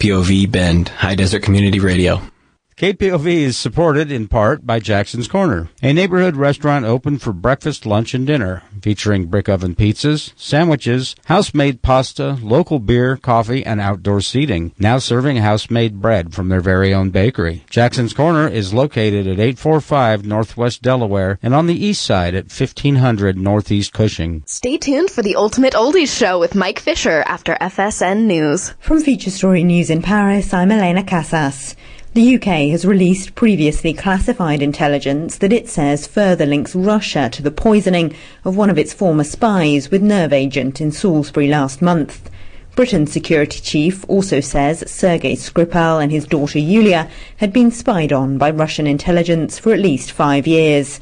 KPOV Bend, High Desert Community Radio. KPOV is supported in part by Jackson's Corner, a neighborhood restaurant open for breakfast, lunch, and dinner, featuring brick oven pizzas, sandwiches, house-made pasta, local beer, coffee, and outdoor seating. Now serving house-made bread from their very own bakery. Jackson's Corner is located at 845 Northwest Delaware and on the east side at 1500 Northeast Cushing. Stay tuned for the Ultimate Oldies Show with Mike Fisher after FSN News. From Feature Story News in Paris, I'm Elena Casas. The UK has released previously classified intelligence that it says further links Russia to the poisoning of one of its former spies with nerve agent in Salisbury last month. Britain's security chief also says Sergei Skripal and his daughter Yulia had been spied on by Russian intelligence for at least five years.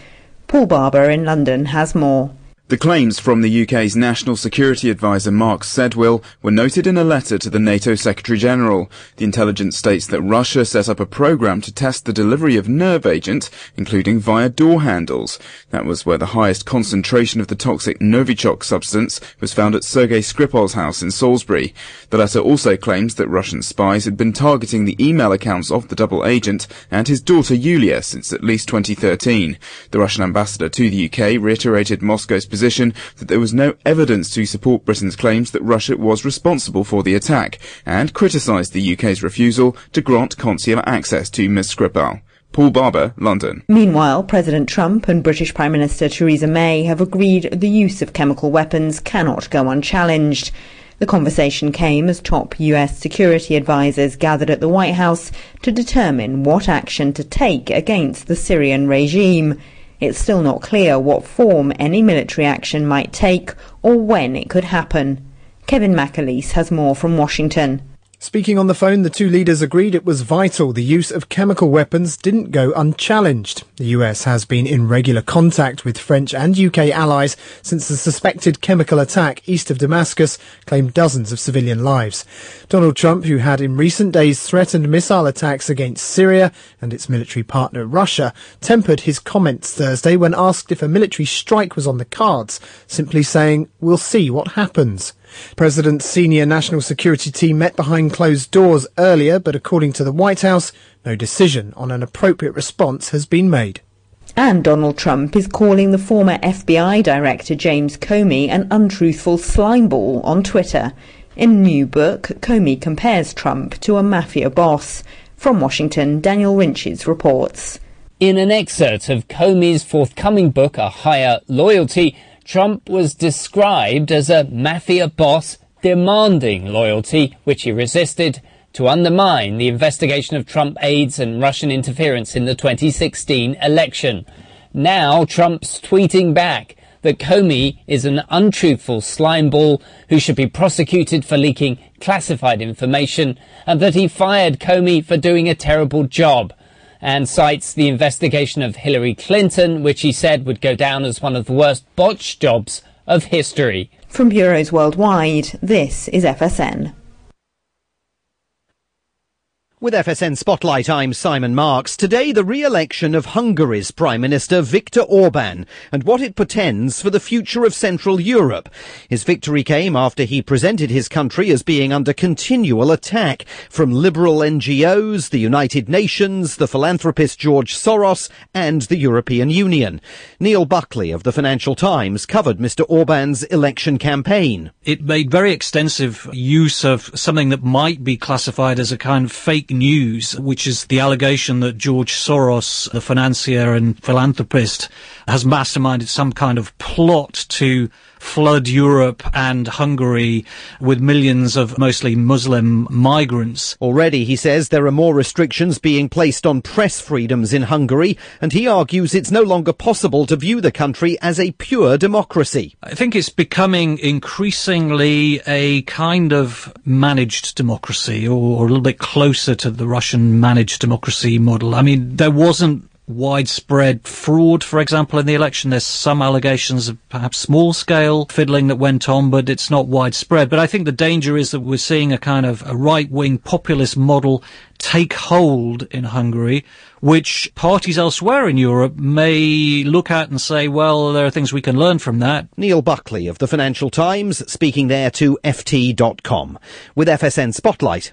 Paul Barber in London has more. The claims from the UK's National Security Advisor Mark Sedwill were noted in a letter to the NATO Secretary General. The intelligence states that Russia set up a program to test the delivery of nerve agent, including via door handles. That was where the highest concentration of the toxic Novichok substance was found at Sergei Skripal's house in Salisbury. The letter also claims that Russian spies had been targeting the email accounts of the double agent and his daughter Yulia since at least 2013. The Russian ambassador to the UK reiterated Moscow's position that there was no evidence to support Britain's claims that Russia was responsible for the attack, and criticised the UK's refusal to grant consular access to Ms Skripal. Paul Barber, London. Meanwhile, President Trump and British Prime Minister Theresa May have agreed the use of chemical weapons cannot go unchallenged. The conversation came as top US security advisers gathered at the White House to determine what action to take against the Syrian regime. It's still not clear what form any military action might take or when it could happen. Kevin McAleese has more from Washington. Speaking on the phone, the two leaders agreed it was vital the use of chemical weapons didn't go unchallenged. The US has been in regular contact with French and UK allies since the suspected chemical attack east of Damascus claimed dozens of civilian lives. Donald Trump, who had in recent days threatened missile attacks against Syria and its military partner Russia, tempered his comments Thursday when asked if a military strike was on the cards, simply saying, we'll see what happens. President's senior national security team met behind closed doors earlier, but according to the White House, no decision on an appropriate response has been made. And Donald Trump is calling the former FBI Director James Comey an untruthful slimeball on Twitter. In new book, Comey compares Trump to a mafia boss. From Washington, Daniel Rinches reports. In an excerpt of Comey's forthcoming book, A Higher Loyalty, Trump was described as a mafia boss demanding loyalty, which he resisted, to undermine the investigation of Trump aides and Russian interference in the 2016 election. Now Trump's tweeting back that Comey is an untruthful slimeball who should be prosecuted for leaking classified information and that he fired Comey for doing a terrible job and cites the investigation of Hillary Clinton, which he said would go down as one of the worst botched jobs of history. From bureaus worldwide, this is FSN. With FSN Spotlight, I'm Simon Marks. Today, the re-election of Hungary's Prime Minister Viktor Orban and what it portends for the future of Central Europe. His victory came after he presented his country as being under continual attack from liberal NGOs, the United Nations, the philanthropist George Soros and the European Union. Neil Buckley of the Financial Times covered Mr Orban's election campaign. It made very extensive use of something that might be classified as a kind of fake fake news, which is the allegation that George Soros, the financier and philanthropist, has masterminded some kind of plot to flood Europe and Hungary with millions of mostly Muslim migrants. Already, he says, there are more restrictions being placed on press freedoms in Hungary, and he argues it's no longer possible to view the country as a pure democracy. I think it's becoming increasingly a kind of managed democracy, or, a little bit closer to the Russian managed democracy model. I mean, there wasn't widespread fraud, for example, in the election. There's some allegations of perhaps small scale fiddling that went on, but it's not widespread. But I think the danger is that we're seeing a kind of a right wing populist model take hold in Hungary, which parties elsewhere in Europe may look at and say, well, there are things we can learn from that. Neil Buckley of the Financial Times speaking there to FT.com. With FSN Spotlight,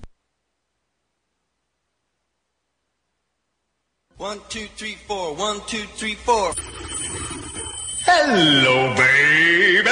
One, two, three, four. One, two, three, four. Hello, baby.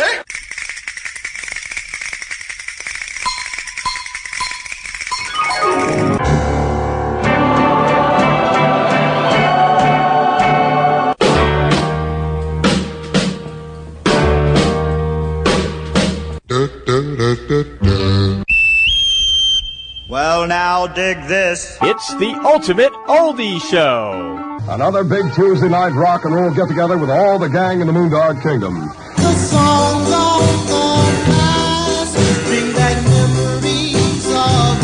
Well, now dig this. It's the ultimate oldie show. Another big Tuesday night rock and roll get together with all the gang in the Moondog Kingdom. The songs of the past bring back memories of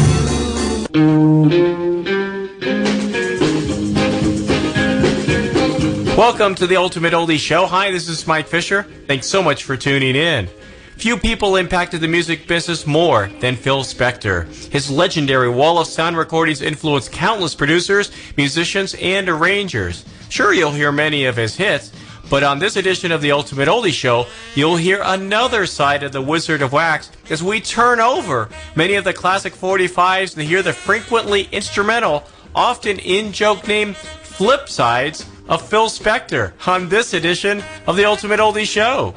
you. Welcome to the Ultimate Oldie Show. Hi, this is Mike Fisher. Thanks so much for tuning in. Few people impacted the music business more than Phil Spector. His legendary wall of sound recordings influenced countless producers, musicians, and arrangers. Sure, you'll hear many of his hits, but on this edition of the Ultimate Oldie Show, you'll hear another side of the Wizard of Wax as we turn over many of the classic 45s and hear the frequently instrumental, often in joke name flip sides of Phil Spector on this edition of the Ultimate Oldie Show.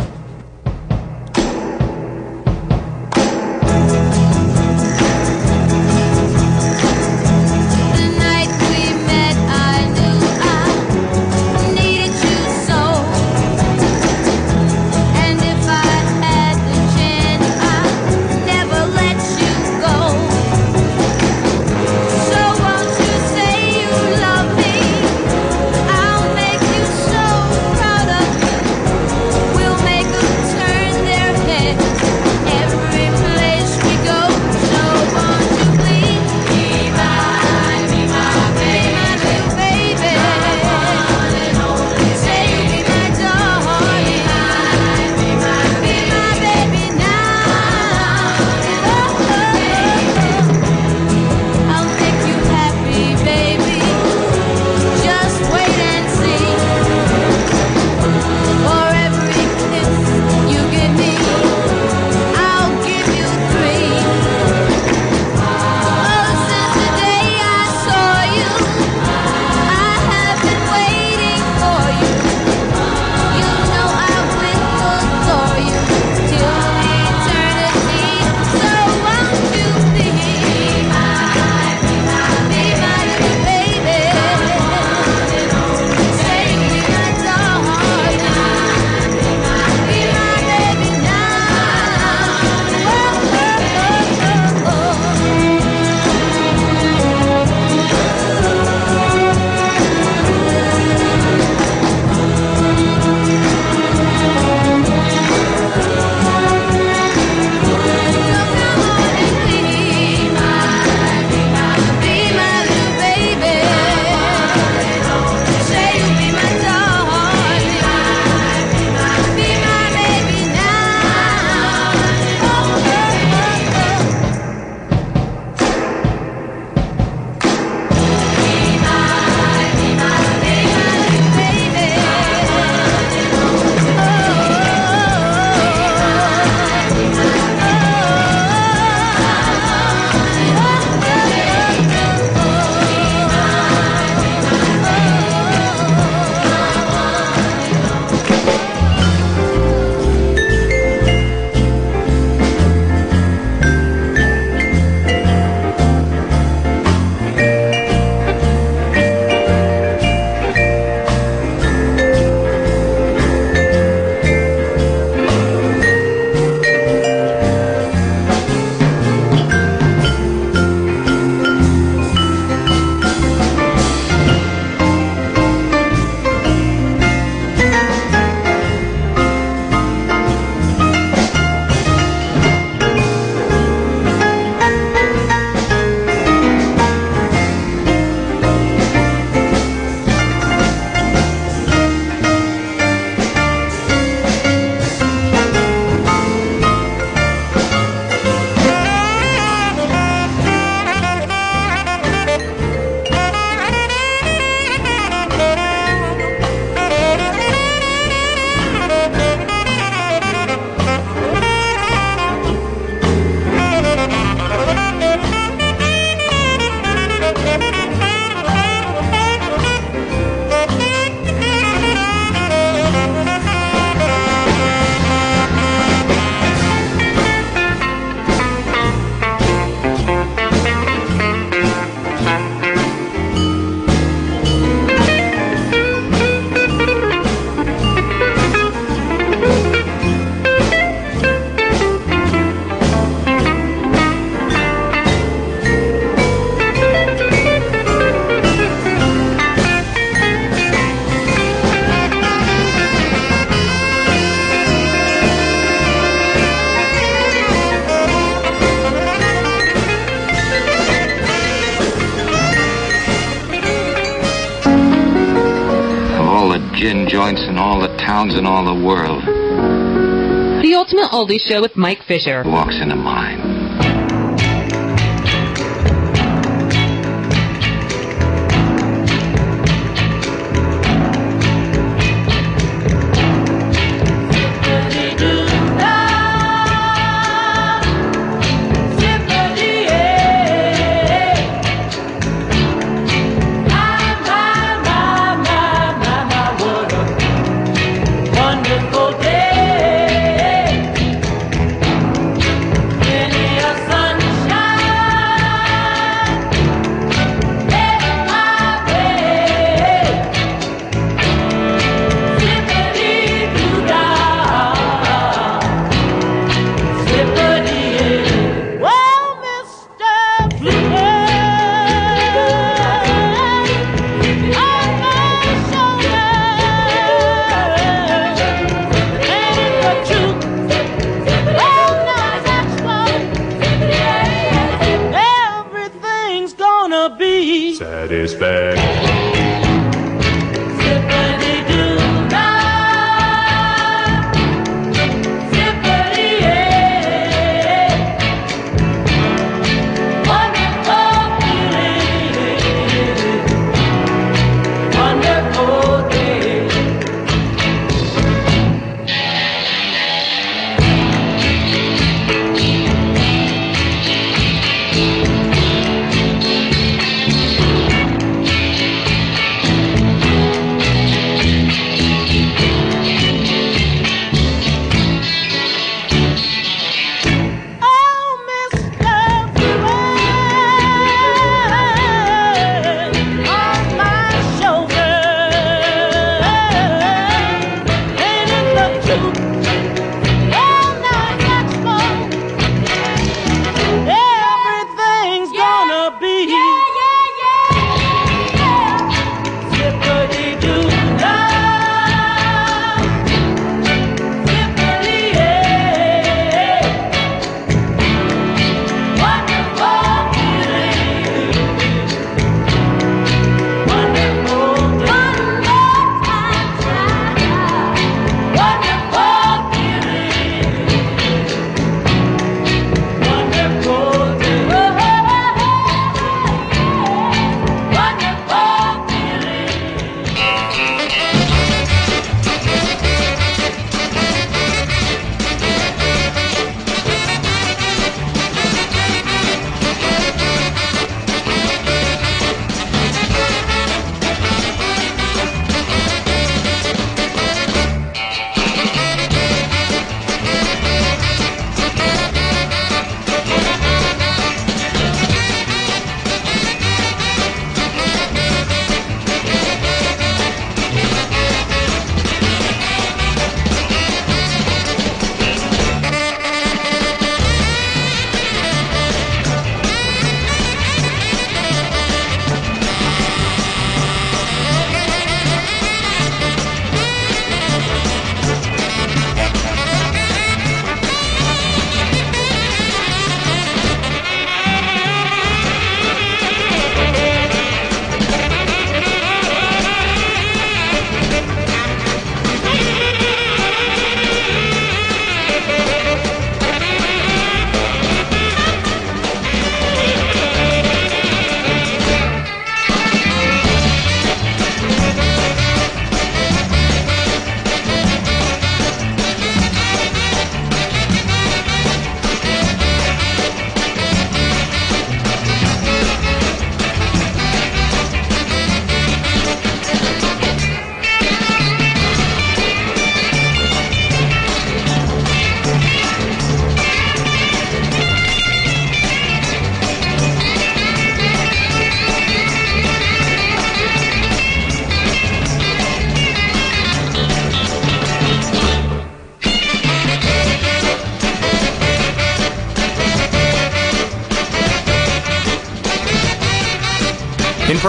gin joints in all the towns in all the world. The Ultimate Oldie Show with Mike Fisher. Walks into mine.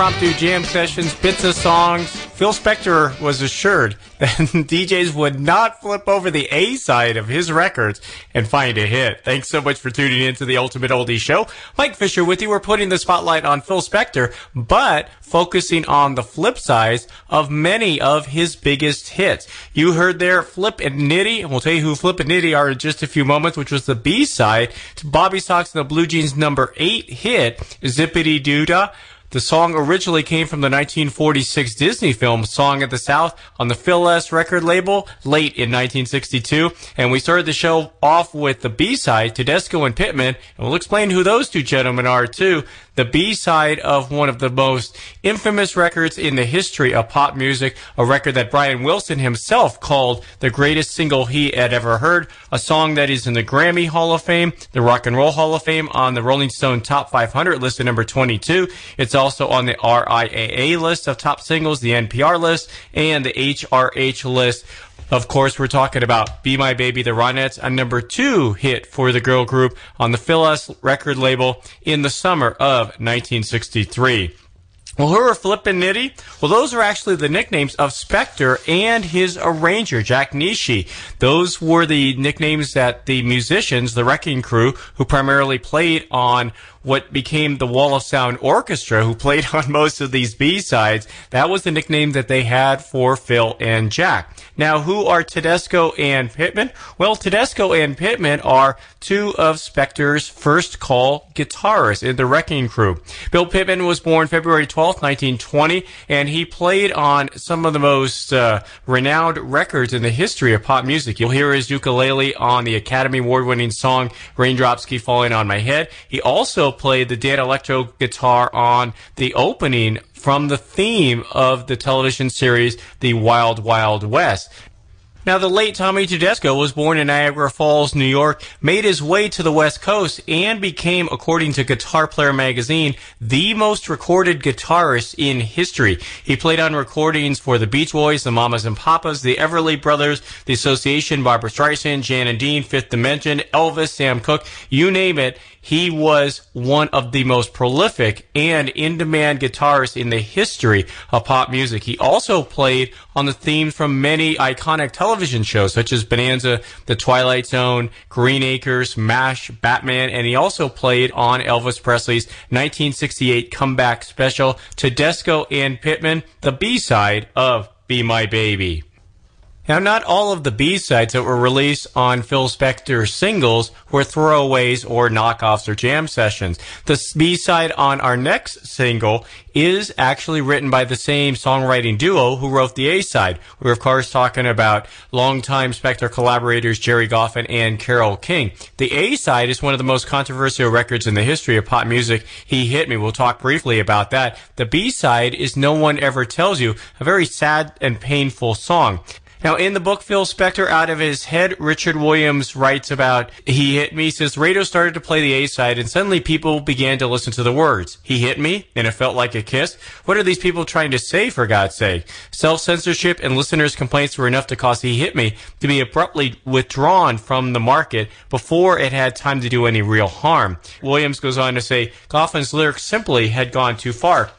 impromptu jam sessions, bits of songs. Phil Spector was assured that DJs would not flip over the A side of his records and find a hit. Thanks so much for tuning in to the Ultimate Oldie Show. Mike Fisher with you. We're putting the spotlight on Phil Spector, but focusing on the flip sides of many of his biggest hits. You heard there Flip and Nitty, and we'll tell you who Flip and Nitty are in just a few moments, which was the B side to Bob B. Soxx and the Blue Jeans number eight hit, Zippity Doodah. The song originally came from the 1946 Disney film Song of the South on the Philles record label late in 1962. And we started the show off with the B-side, Tedesco and Pittman, and we'll explain who those two gentlemen are too. The B-side of one of the most infamous records in the history of pop music, a record that Brian Wilson himself called the greatest single he had ever heard, a song that is in the Grammy Hall of Fame, the Rock and Roll Hall of Fame on the Rolling Stone Top 500 list at number 22. It's also on the RIAA list of top singles, the NPR list, and the HRH list. Of course, we're talking about Be My Baby, the Ronettes, a number two hit for the girl group on the Philles record label in the summer of 1963. Well, who are Flip and Nitty? Well, those are actually the nicknames of Spector and his arranger, Jack Nitzsche. Those were the nicknames that the musicians, the Wrecking Crew, who primarily played on what became the Wall of Sound Orchestra, who played on most of these B-sides, that was the nickname that they had for Phil and Jack. Now, who are Tedesco and Pittman? Well, Tedesco and Pittman are two of Spector's first call guitarists in the Wrecking Crew. Bill Pittman was born February 12, 1920, and he played on some of the most uh, renowned records in the history of pop music. You'll hear his ukulele on the Academy Award-winning song Raindrops Keep Falling on My Head. He also played the Danelectro guitar on the opening from the theme of the television series The Wild Wild West. Now, the late Tommy Tedesco was born in Niagara Falls, New York, made his way to the West Coast, and became, according to Guitar Player magazine, the most recorded guitarist in history. He played on recordings for the Beach Boys, the Mamas and Papas, the Everly Brothers, the Association, Barbra Streisand, Jan and Dean, Fifth Dimension, Elvis, Sam Cooke, you name it. He was one of the most prolific and in-demand guitarists in the history of pop music. He also played on the themes from many iconic television shows such as Bonanza, The Twilight Zone, Green Acres, MASH, Batman, and he also played on Elvis Presley's 1968 comeback special, Tedesco and Pittman, the B-side of Be My Baby. Now, not all of the B-sides that were released on Phil Spector's singles were throwaways or knockoffs or jam sessions. The B-side on our next single is actually written by the same songwriting duo who wrote the A-side. We're of course talking about longtime Spector collaborators Gerry Goffin and Carole King. The A-side is one of the most controversial records in the history of pop music. He Hit Me. We'll talk briefly about that. The B-side is No One Ever Tells You, a very sad and painful song. Now, in the book, Phil Spector, out of his head, Richard Williams writes about He Hit Me, says radio started to play the A side, and suddenly people began to listen to the words. He hit me, and it felt like a kiss. What are these people trying to say, for God's sake? Self censorship and listeners' complaints were enough to cause He Hit Me to be abruptly withdrawn from the market before it had time to do any real harm. Williams goes on to say Goffin's lyrics simply had gone too far.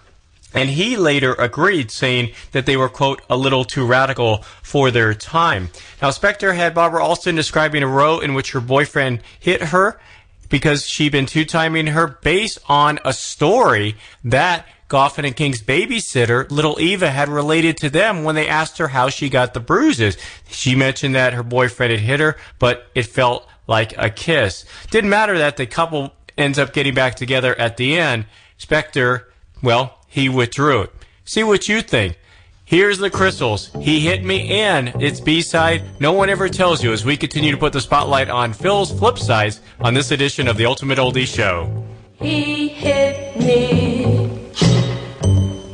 And he later agreed, saying that they were, quote, a little too radical for their time. Now, Spector had Barbara Alston describing a row in which her boyfriend hit her because she'd been two-timing her based on a story that Goffin and King's babysitter, little Eva, had related to them when they asked her how she got the bruises. She mentioned that her boyfriend had hit her, but it felt like a kiss. Didn't matter that the couple ends up getting back together at the end. Spector, well, he withdrew it. See what you think. Here's the crystals. He hit me and its B-side. No one ever tells you as we continue to put the spotlight on Phil's flip sides on this edition of the Ultimate Oldie Show. He hit me,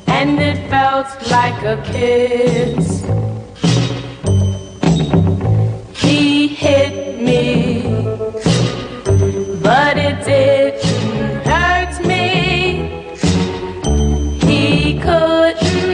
and it felt like a kiss. He hit me, but it didn't He couldn't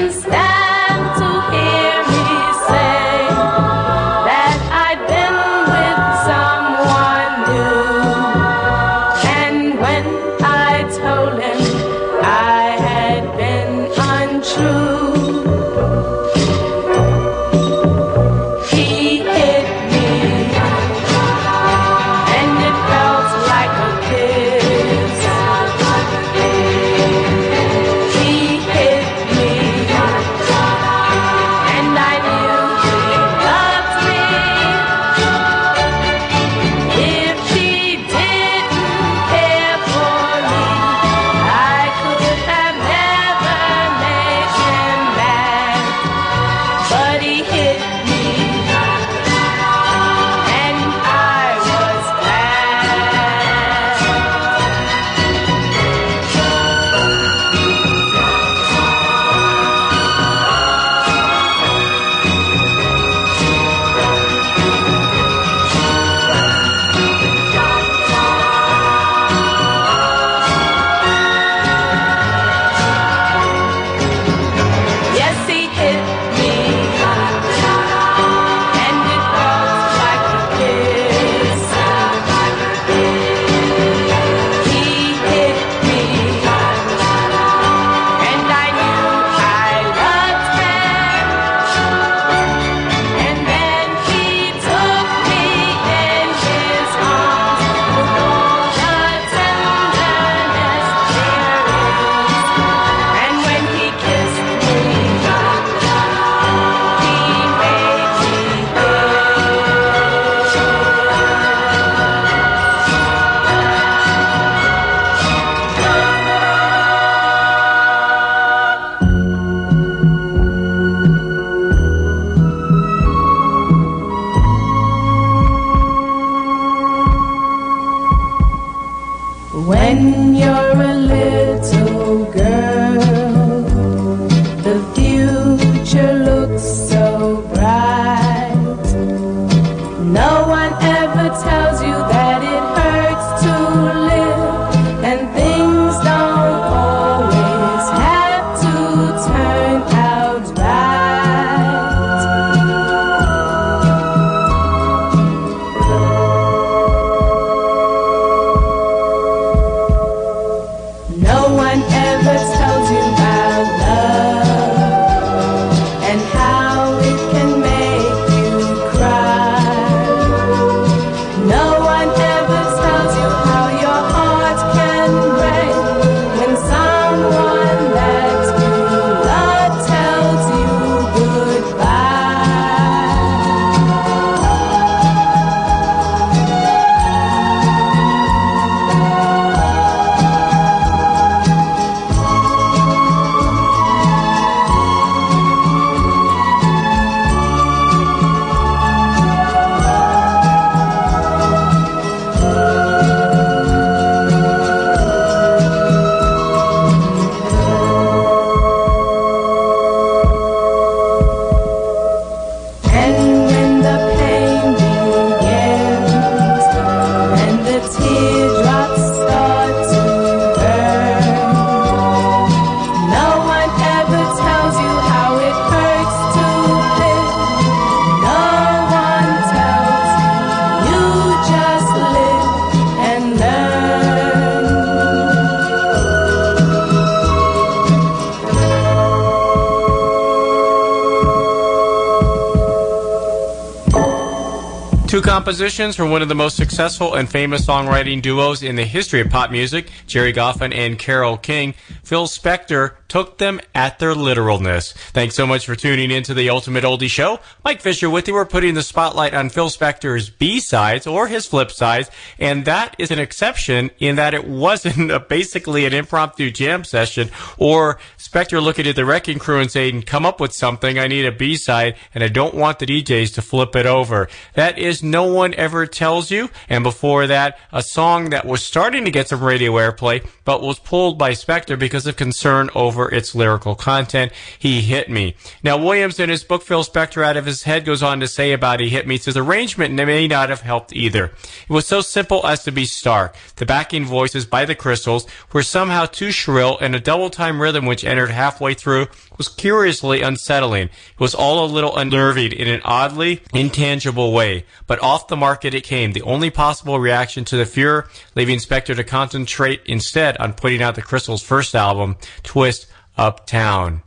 compositions from one of the most successful and famous songwriting duos in the history of pop music, Gerry Goffin and Carole King. Phil Spector took them at their literalness. Thanks so much for tuning in to the Ultimate Oldie Show. Mike Fisher with you. We're putting the spotlight on Phil Spector's B-sides or his flip sides, and that is an exception in that it wasn't a, basically an impromptu jam session or Spector looking at the Wrecking Crew and saying, come up with something. I need a B-side and I don't want the DJs to flip it over. That is No One Ever Tells You. And before that, a song that was starting to get some radio airplay, but was pulled by Spector because of concern over its lyrical content. He Hit Me. Now, Williams in his book, Phil Spector Out of His Head goes on to say about He Hit Me, says arrangement may not have helped either. It was so simple as to be stark. The backing voices by the Crystals were somehow too shrill and a double time rhythm which entered halfway through was curiously unsettling. It was all a little unnerving in an oddly intangible way, but off the market it came, the only possible reaction to the Fuhrer, leaving Spector to concentrate instead on putting out the Crystals' first album, Twist Uptown.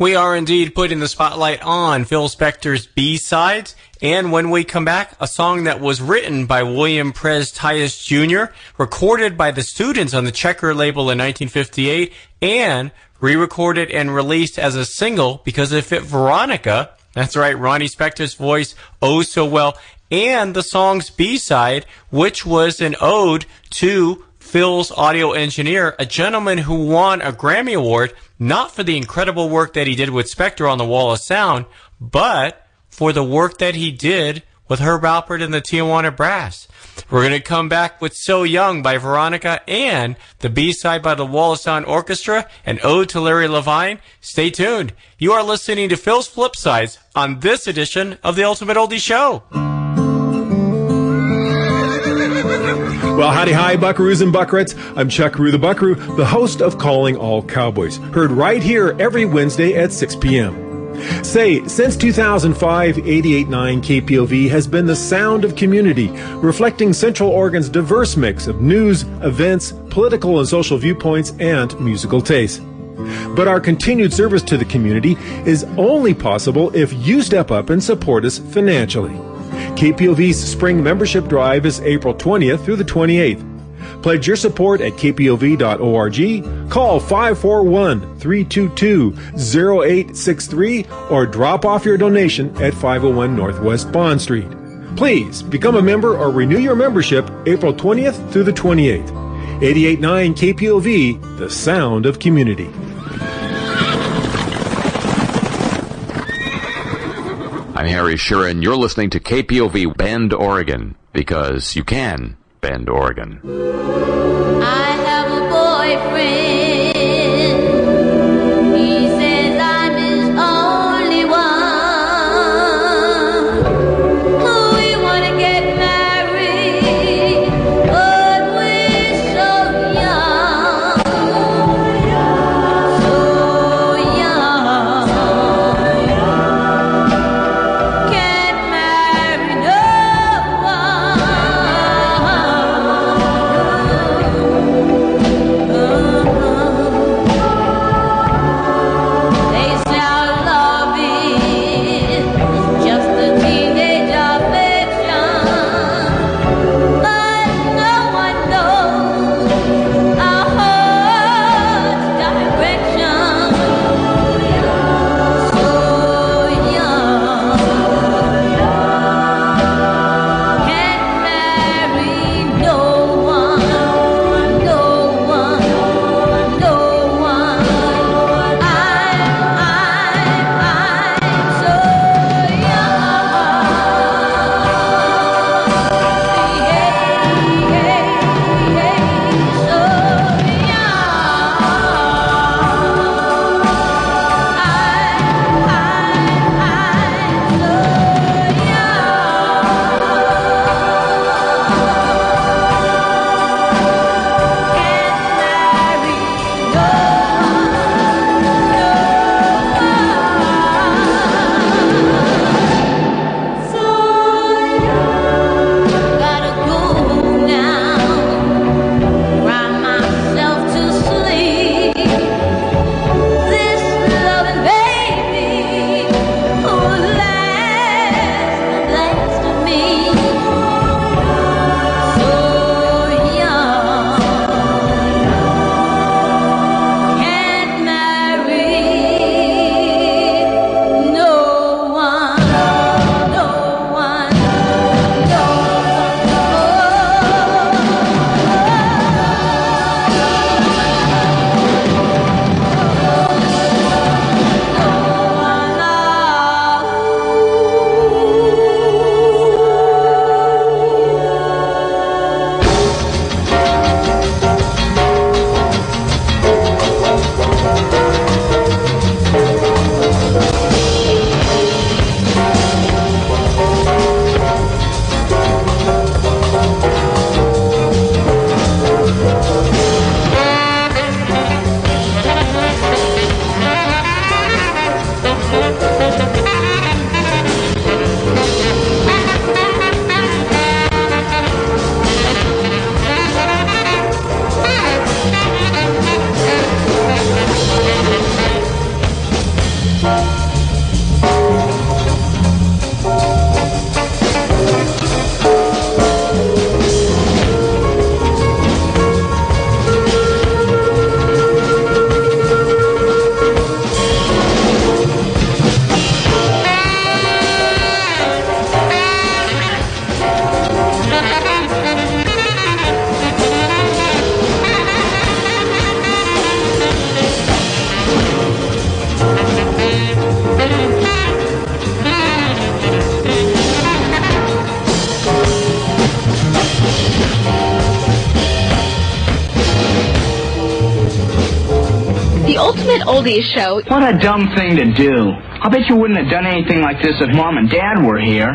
We are indeed putting the spotlight on Phil Spector's B-sides, and when we come back, a song that was written by William Prez Tyus Jr., recorded by the students on the Checker label in 1958, and re-recorded and released as a single because it fit Veronica. That's right, Ronnie Spector's voice oh so well, and the song's B-side, which was an ode to Phil's audio engineer, a gentleman who won a Grammy Award not for the incredible work that he did with Spector on the Wall of Sound, but for the work that he did with Herb Alpert and the Tijuana Brass. We're going to come back with So Young by Veronica and the B-side by the Wall of Orchestra and Ode to Larry Levine. Stay tuned. You are listening to Phil's Flip Sides on this edition of the Ultimate Oldie Show. Well, howdy hi, buckaroos and buckrats. I'm Chuck Chuckaroo the Buckaroo, the host of Calling All Cowboys, heard right here every Wednesday at 6 p.m. Say, since 2005, 88.9 KPOV has been the sound of community, reflecting Central Oregon's diverse mix of news, events, political and social viewpoints, and musical tastes. But our continued service to the community is only possible if you step up and support us financially. KPOV's spring membership drive is April 20th through the 28th. Pledge your support at kpov.org, call 541 322 0863, or drop off your donation at 501 Northwest Bond Street. Please become a member or renew your membership April 20th through the 28th. 889 KPOV, the sound of community. I'm Harry Sheeran. You're listening to KPOV Bend, Oregon, because you can Bend, Oregon. Today Show. What a dumb thing to do. I bet you wouldn't have done anything like this if Mom and Dad were here.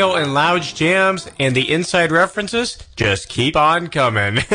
Cocktail and lounge jams and the inside references just keep on coming.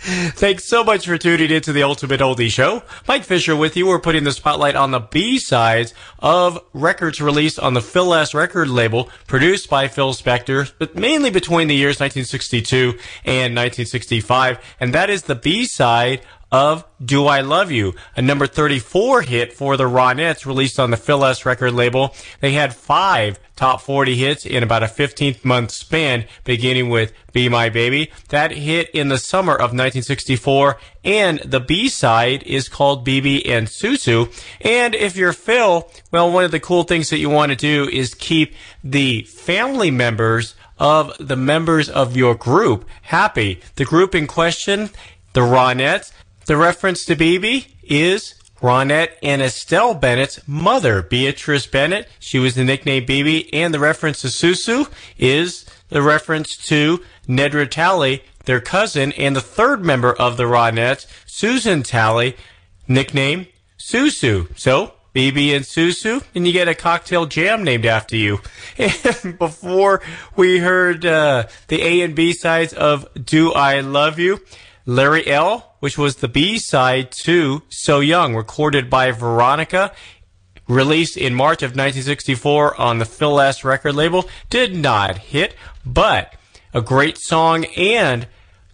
Thanks so much for tuning in to the Ultimate Oldie Show. Mike Fisher with you. We're putting the spotlight on the B-sides of records released on the Philles record label, produced by Phil Spector, but mainly between the years 1962 and 1965. And that is the B-side of Do I Love You, a number 34 hit for the Ronettes released on the Philles record label. They had five top 40 hits in about a 15 month span, beginning with Be My Baby. That hit in the summer of 1964, and the B side is called BB and Susu. And if you're Phil, well, one of the cool things that you want to do is keep the family members of the members of your group happy. The group in question, the Ronettes, the reference to BB is Ronette and Estelle Bennett's mother, Beatrice Bennett. She was the nickname BB, and the reference to Susu is the reference to Nedra Talley, their cousin, and the third member of the Ronettes, Susan Talley, nickname Susu. So, BB and Susu, and you get a cocktail jam named after you. And before we heard uh, the A and B sides of Do I Love You, Larry L., which was the B side to So Young, recorded by Veronica, released in March of 1964 on the Philles record label, did not hit, but a great song and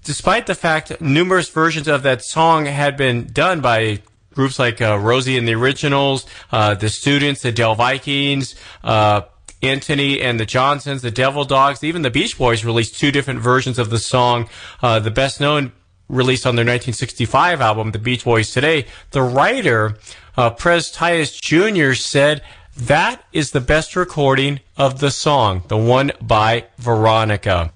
despite the fact numerous versions of that song had been done by groups like uh, Rosie and the Originals, uh, the Students, the Del Vikings, uh, Anthony and the Johnsons, the Devil Dogs, even the Beach Boys released two different versions of the song. Uh, the best known released on their 1965 album, The Beach Boys Today. The writer, uh, Prez Jr. said that is the best recording of the song, the one by Veronica.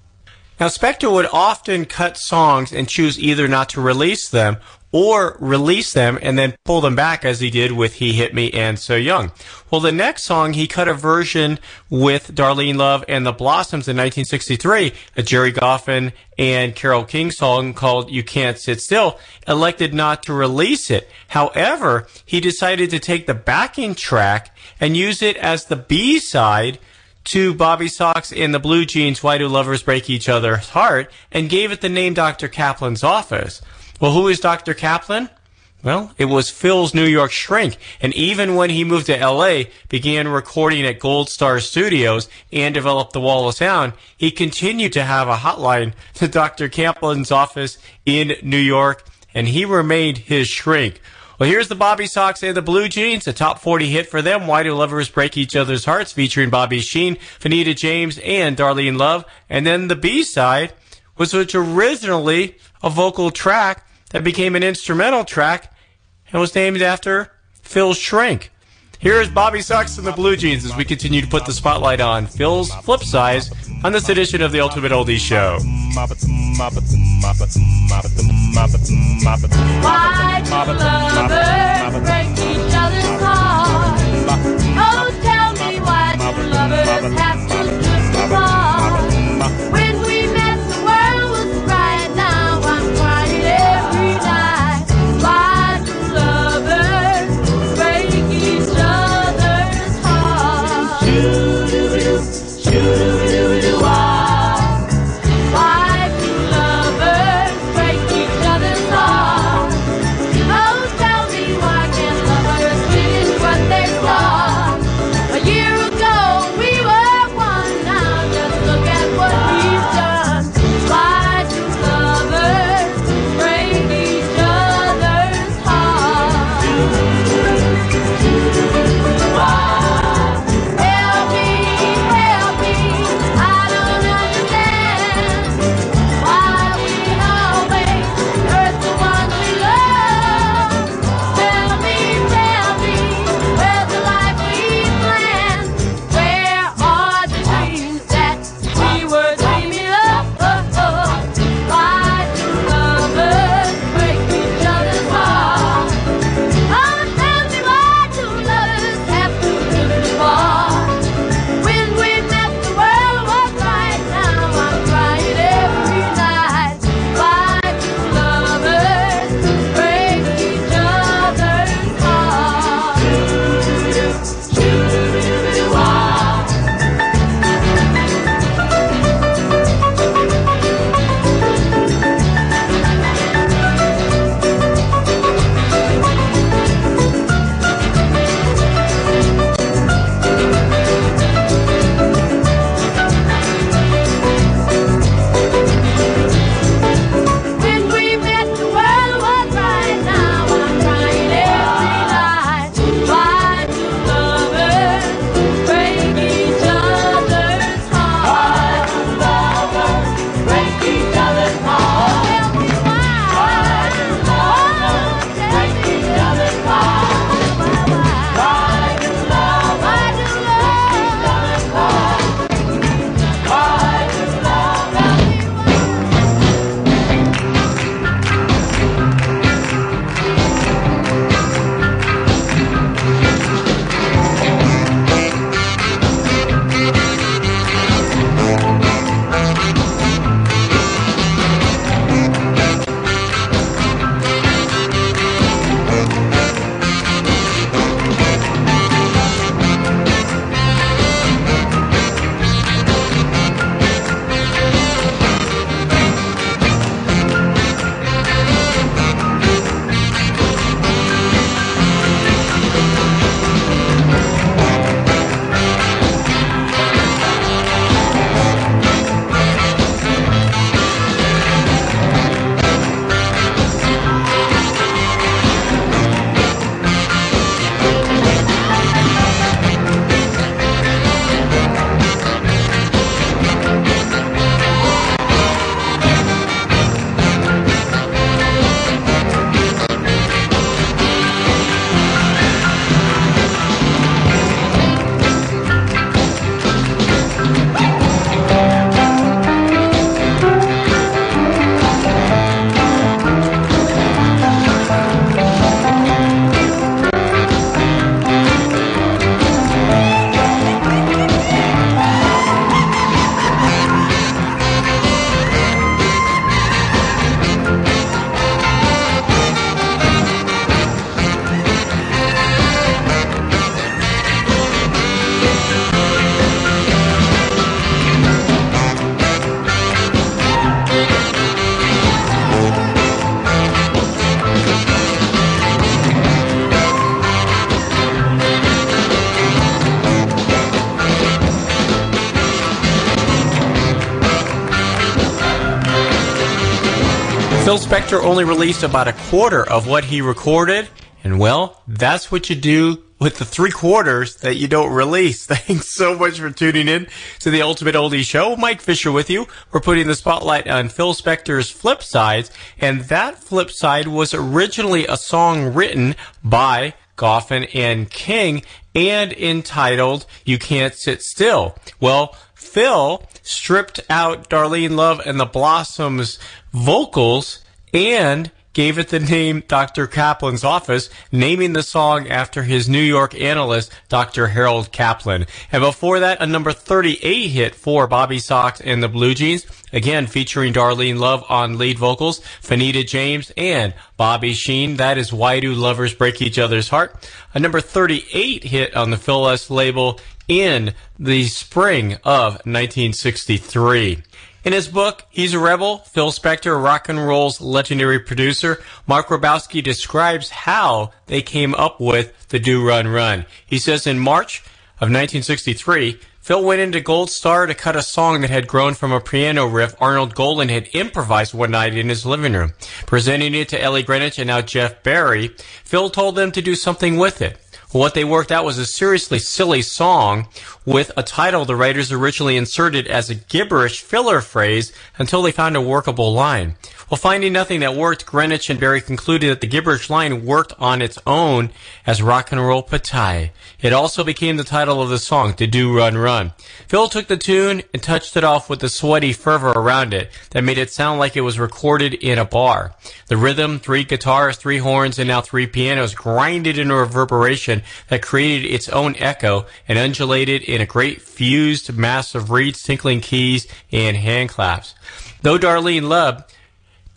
Now, Spector would often cut songs and choose either not to release them or release them and then pull them back as he did with He Hit Me and So Young. Well, the next song, he cut a version with Darlene Love and the Blossoms in 1963, a Gerry Goffin and Carole King song called You Can't Sit Still, elected not to release it. However, he decided to take the backing track and use it as the B-side to Bob B. Soxx and the Blue Jeans, Why Do Lovers Break Each Other's Heart, and gave it the name Dr. Kaplan's Office. Well, who is Dr. Kaplan? Well, it was Phil's New York shrink, and even when he moved to LA, began recording at Gold Star Studios and developed the Wall of Sound, he continued to have a hotline to Dr. Kaplan's office in New York, and he remained his shrink. Well, here's the Bob B. Soxx and the Blue Jeans, a top 40 hit for them. Why do lovers break each other's hearts? Featuring Bobby Sheen, Fanita James, and Darlene Love. And then the B side was which originally a vocal track that became an instrumental track and was named after Phil Shrink. Here is Bob B. Soxx and the Blue Jeans as we continue to put the spotlight on Phil's flip size on this edition of the Ultimate Oldies Show. Why do lovers break each other's hearts? Oh, tell me why do lovers have to? Spector only released about a quarter of what he recorded, and well, that's what you do with the three quarters that you don't release. Thanks so much for tuning in to the Ultimate Oldie Show. Mike Fisher with you. We're putting the spotlight on Phil Spector's flip sides, and that flip side was originally a song written by Goffin and King and entitled You Can't Sit Still. Well, Phil stripped out Darlene Love and the Blossoms vocals and gave it the name Dr. Kaplan's Office, naming the song after his New York analyst, Dr. Harold Kaplan. And before that, a number 38 hit for Bob B. Soxx and the Blue Jeans, again featuring Darlene Love on lead vocals, Fanita James and Bobby Sheen. That is Why Do Lovers Break Each Other's Heart? A number 38 hit on the Philles label in the spring of 1963. In his book, He's a Rebel, Phil Spector, rock and roll's legendary producer, Mark Ribowsky describes how they came up with Da Doo Ron Ron. He says in March of 1963, Phil went into Gold Star to cut a song that had grown from a piano riff Arnold Goland had improvised one night in his living room. Presenting it to Ellie Greenwich and now Jeff Barry, Phil told them to do something with it. What they worked out was a seriously silly song with a title the writers originally inserted as a gibberish filler phrase until they found a workable line. Well, finding nothing that worked, Greenwich and Barry concluded that the gibberish line worked on its own as rock and roll patai. It also became the title of the song, Da Doo Ron Ron. Phil took the tune and touched it off with the sweaty fervor around it that made it sound like it was recorded in a bar. The rhythm, three guitars, three horns, and now three pianos grinded into a reverberation that created its own echo and undulated in a great fused mass of reeds, tinkling keys, and hand claps. Though Darlene Love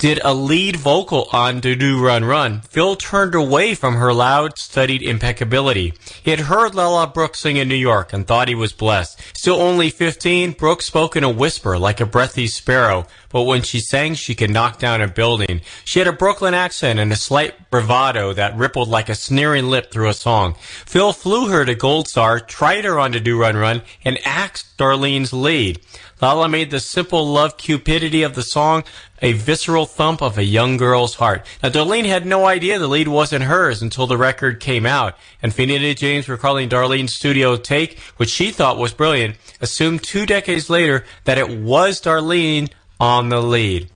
did a lead vocal on Da Doo Ron Ron, Phil turned away from her loud, studied impeccability. He had heard Lala Brooks sing in New York and thought he was blessed. Still only 15, Brooks spoke in a whisper like a breathy sparrow, but when she sang, she could knock down a building. She had a Brooklyn accent and a slight bravado that rippled like a sneering lip through a song. Phil flew her to Gold Star, tried her on Da Doo Ron Ron, and axed Darlene's lead. Lala made the simple love cupidity of the song a visceral thump of a young girl's heart. Now, Darlene had no idea the lead wasn't hers until the record came out, and Fanita James, recalling Darlene's studio take, which she thought was brilliant, assumed two decades later that it was Darlene on the lead.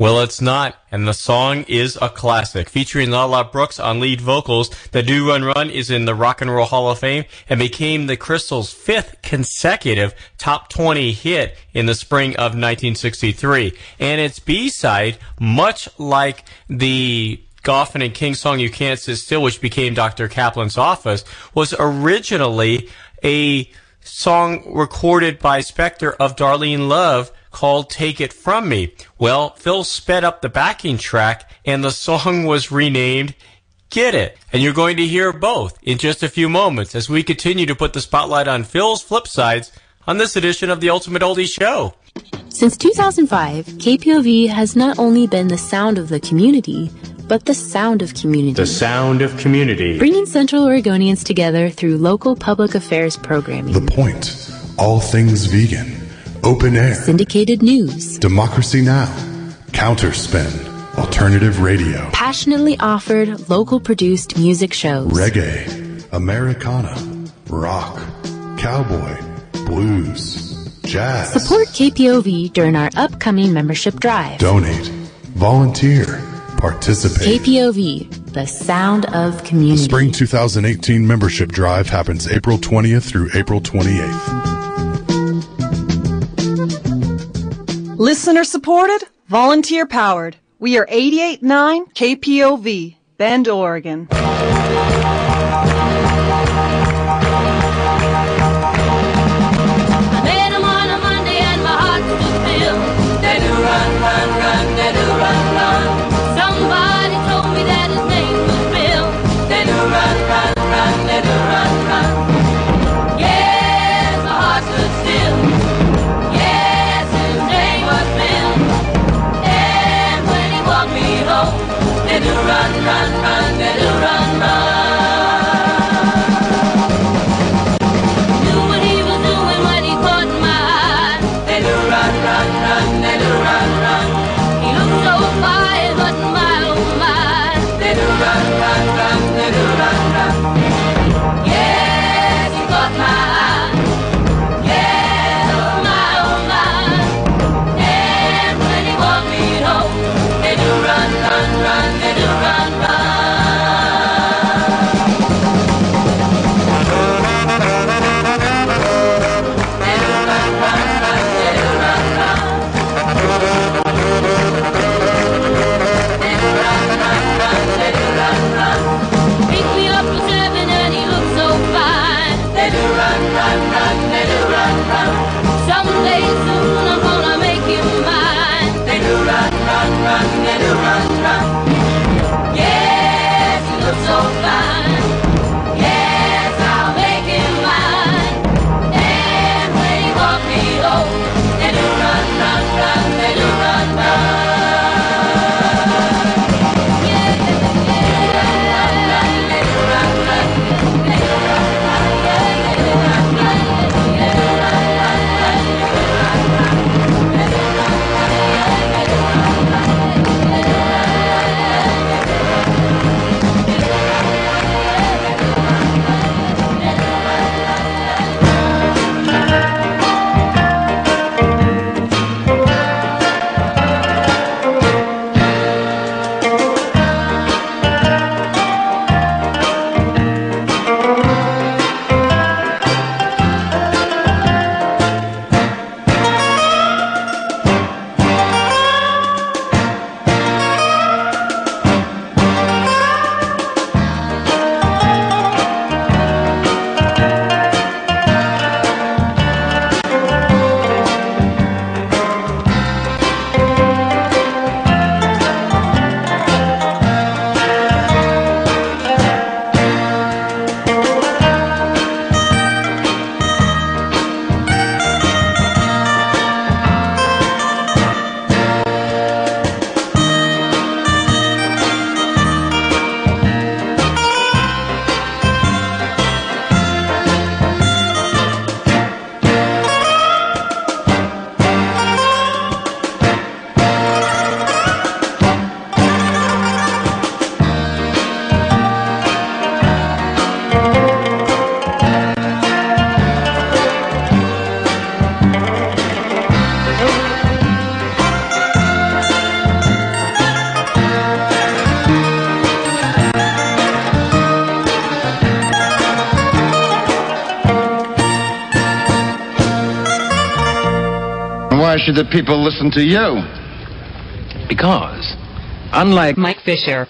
Well, it's not, and the song is a classic. Featuring Lala Brooks on lead vocals, Da Doo Ron Ron is in the Rock and Roll Hall of Fame and became the Crystals' fifth consecutive top 20 hit in the spring of 1963. And its B-side, much like the Goffin and King song You Can't Sit Still, which became Dr. Kaplan's Office, was originally a song recorded by Spector of Darlene Love called Take It From Me. Well, Phil sped up the backing track and the song was renamed Get It. And you're going to hear both in just a few moments as we continue to put the spotlight on Phil's flip sides on this edition of the Ultimate Oldie Show. Since 2005, KPOV has not only been the sound of the community, but the sound of community. The sound of community. Bringing Central Oregonians together through local public affairs programming. The Point. All things vegan. Open air. Syndicated news. Democracy Now! Counterspin. Alternative radio. Passionately offered, local produced music shows. Reggae. Americana. Rock. Cowboy. Blues. Jazz. Support KPOV during our upcoming membership drive. Donate. Volunteer. Participate. KPOV, the sound of community. The. Spring 2018 membership drive happens April 20th through April 28th. Listener supported, volunteer powered. We are 889 KPOV, Bend, Oregon. you that people listen to you. Because, unlike Mike Fisher,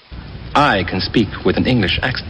I can speak with an English accent.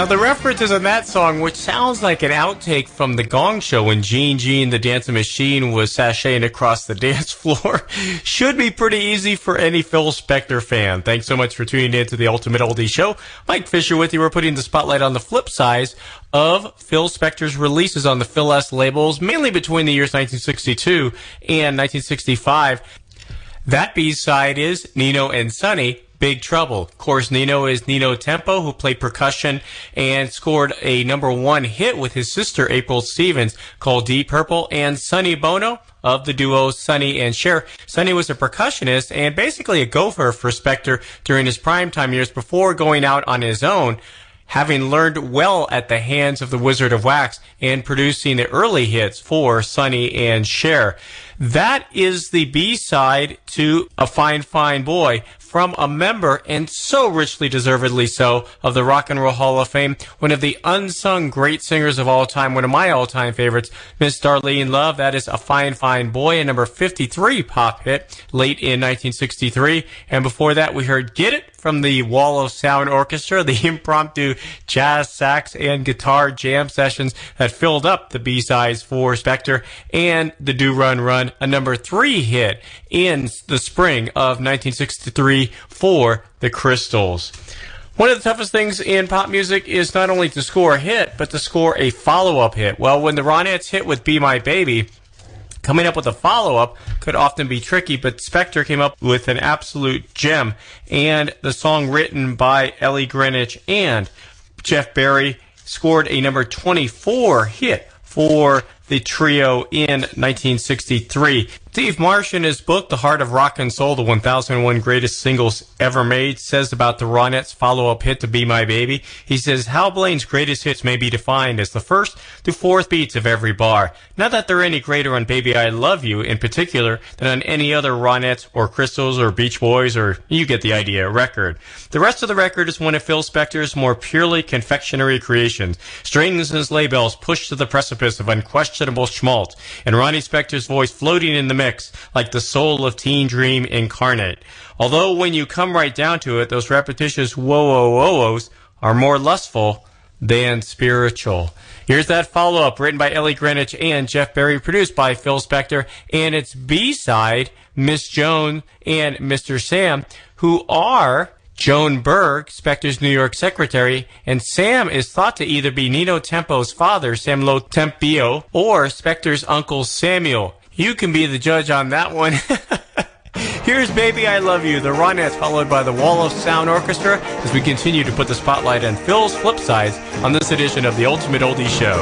Now, the references in that song, which sounds like an outtake from the Gong Show when Gene Gene, the dancing machine, was sashaying across the dance floor, should be pretty easy for any Phil Spector fan. Thanks so much for tuning in to the Ultimate Oldie Show. Mike Fisher with you. We're putting the spotlight on the flip side of Phil Spector's releases on the Philles labels, mainly between the years 1962 and 1965. That B side is Nino and Sonny. Big Trouble. Of course, Nino is Nino Tempo, who played percussion and scored a number one hit with his sister April Stevens called Deep Purple, and Sonny Bono of the duo Sonny and Cher. Sonny was a percussionist and basically a gopher for Spector during his primetime years before going out on his own having learned well at the hands of the Wizard of Wax and producing the early hits for Sonny and Cher. That is the B side to A Fine Fine Boy from a member, and so richly deservedly so, of the Rock and Roll Hall of Fame, one of the unsung great singers of all time, one of my all time favorites, Miss Darlene Love. That is A Fine Fine Boy, a number 53 pop hit late in 1963. And before that, we heard Get It from the Wall of Sound Orchestra, the impromptu jazz, sax, and guitar jam sessions that filled up the B-sides for Spector and Da Doo Ron Ron, a number three hit in the spring of 1963 for the Crystals. One of the toughest things in pop music is not only to score a hit, but to score a follow-up hit. Well, when the Ronettes hit with Be My Baby, Coming up with a follow up could often be tricky, but Spector came up with an absolute gem. And the song written by Ellie Greenwich and Jeff Barry scored a number 24 hit for the trio in 1963. Steve Marsh, in his book, The Heart of Rock and Soul, the 1001 Greatest Singles Ever Made, says about the Ronettes' follow-up hit to Be My Baby. He says, Hal Blaine's greatest hits may be defined as the first to fourth beats of every bar. Not that they're any greater on Baby I Love You in particular than on any other Ronettes or Crystals or Beach Boys or you get the idea record. The rest of the record is one of Phil Spector's more purely confectionery creations. Strings and sleigh bells pushed to the precipice of unquestionable schmaltz, and Ronnie Spector's voice floating in the mix like the soul of Teen Dream incarnate. Although when you come right down to it, those repetitious whoa whoa whoa whoas are more lustful than spiritual. Here's that follow up written by Ellie Greenwich and Jeff Barry, produced by Phil Spector, and its B side, Miss Joan and Mr. Sam, who are Joan Berg, Spector's New York secretary, and Sam is thought to either be Nino Tempo's father, Sam Lo Tempio, or Spector's uncle Samuel. You can be the judge on that one. Here's Baby I Love You, the Ronettes, followed by the Wall of Sound Orchestra, as we continue to put the spotlight on Phil's flip sides on this edition of the Ultimate Oldie Show.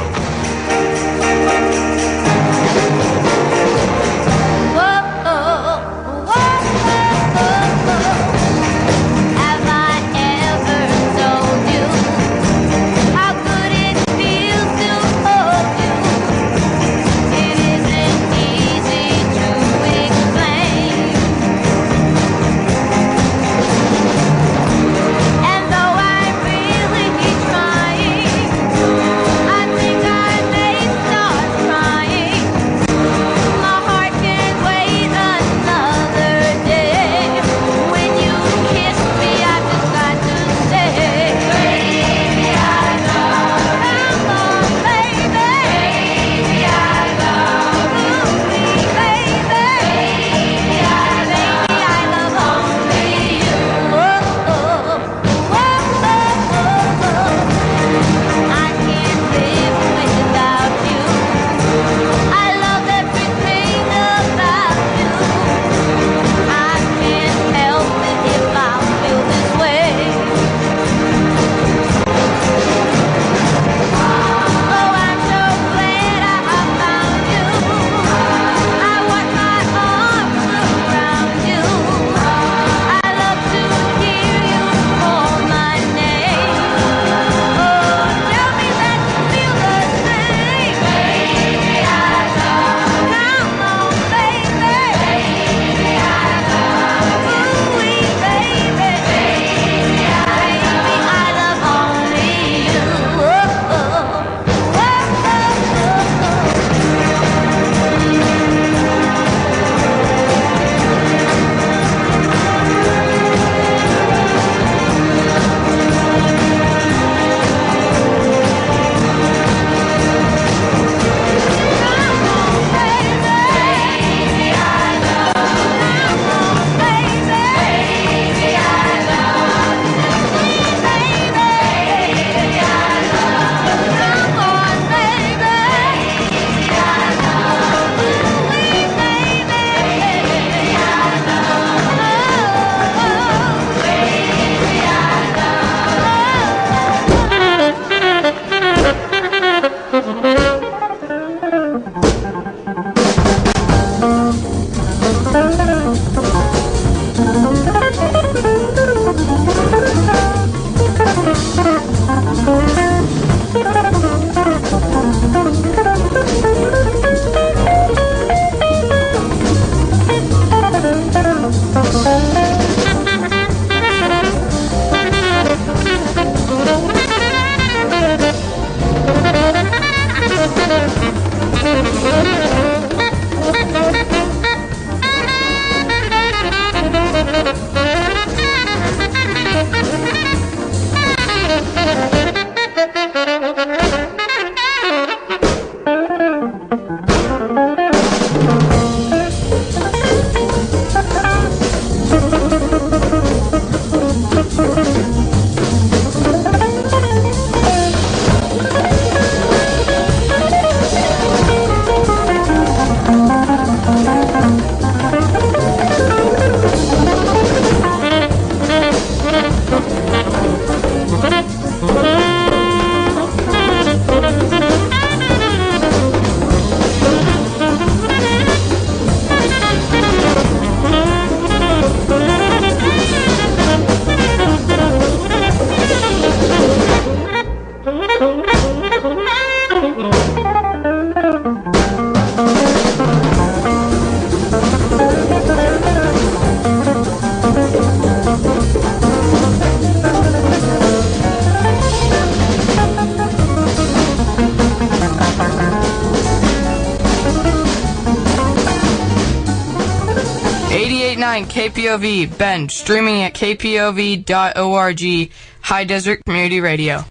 KPOV, Ben, streaming at kpov.org, High Desert Community Radio.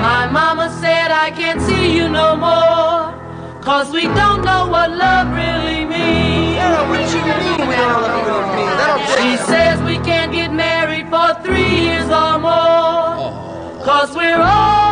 My mama said I can't see you no more, cause we don't know what love really means. She says we can't get married for three years or more, cause we're all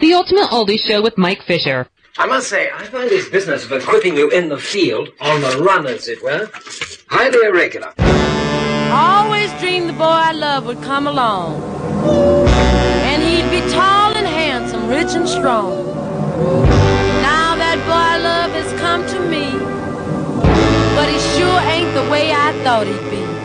The Ultimate Oldie Show with Mike Fisher. I must say, I find this business of equipping you in the field, on the run as it were, highly irregular. I always dreamed the boy I love would come along. And he'd be tall and handsome, rich and strong. Now that boy I love has come to me. But he sure ain't the way I thought he'd be.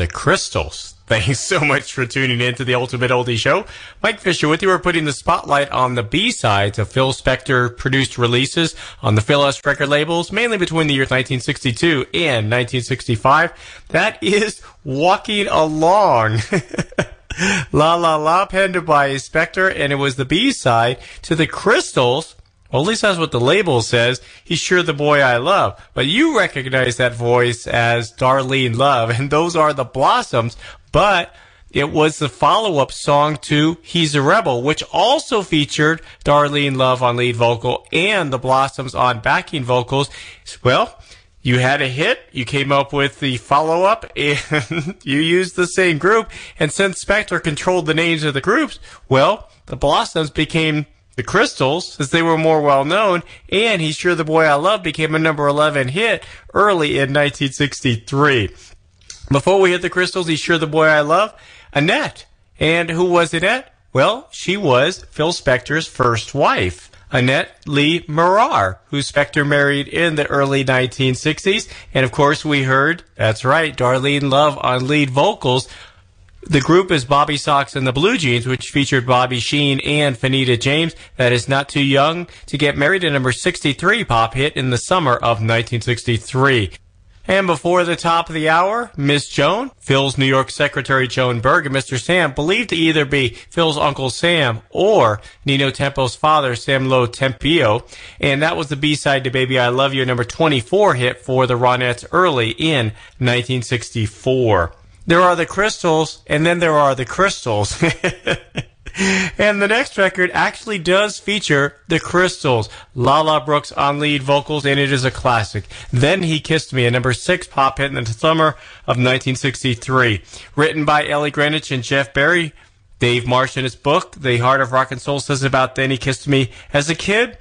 The crystals. Thanks so much for tuning in to the Ultimate Oldie Show. Mike Fisher with you. We're putting the spotlight on the B-sides of Phil Spector produced releases on the Philles record labels, mainly between the years 1962 and 1965. That is Walking Along. La La La penned by Spector, and it was the B-side to the Crystals well, at least that's what the label says. He's sure the boy I love. But you recognize that voice as Darlene Love, and those are the Blossoms. But it was the follow-up song to He's a Rebel, which also featured Darlene Love on lead vocal and the Blossoms on backing vocals. Well, you had a hit, you came up with the follow-up, and you used the same group. And since Spector controlled the names of the groups, well, the Blossoms became The Crystals, as they were more well known, and He's Sure the Boy I Love became a number 11 hit early in 1963. Before we hit the Crystals, He's Sure the Boy I Love, Annette. And who was Annette? Well, she was Phil Spector's first wife. Annette Lee Merar, who Spector married in the early 1960s. And of course, we heard, that's right, Darlene Love on lead vocals. The group is Bob B. Soxx and the Blue Jeans, which featured Bobby Sheen and Fanita James. That is not too young to get married, a number 63 pop hit in the summer of 1963. And before the top of the hour, Miss Joan, Phil's New York Secretary Joan Berg, and Mr. Sam, believed to either be Phil's Uncle Sam or Nino Tempo's father, Sam Lo Tempio. And that was the B-side to Baby I Love You, number 24 hit for the Ronettes early in 1964. There are the crystals, and then there are the crystals. and the next record actually does feature the Crystals, Lala Brooks on lead vocals, and it is a classic. Then He Kissed Me, a number six pop hit in the summer of 1963. Written by Ellie Greenwich and Jeff Barry. Dave Marsh in his book, The Heart of Rock and Soul, says about Then He Kissed Me. As a kid,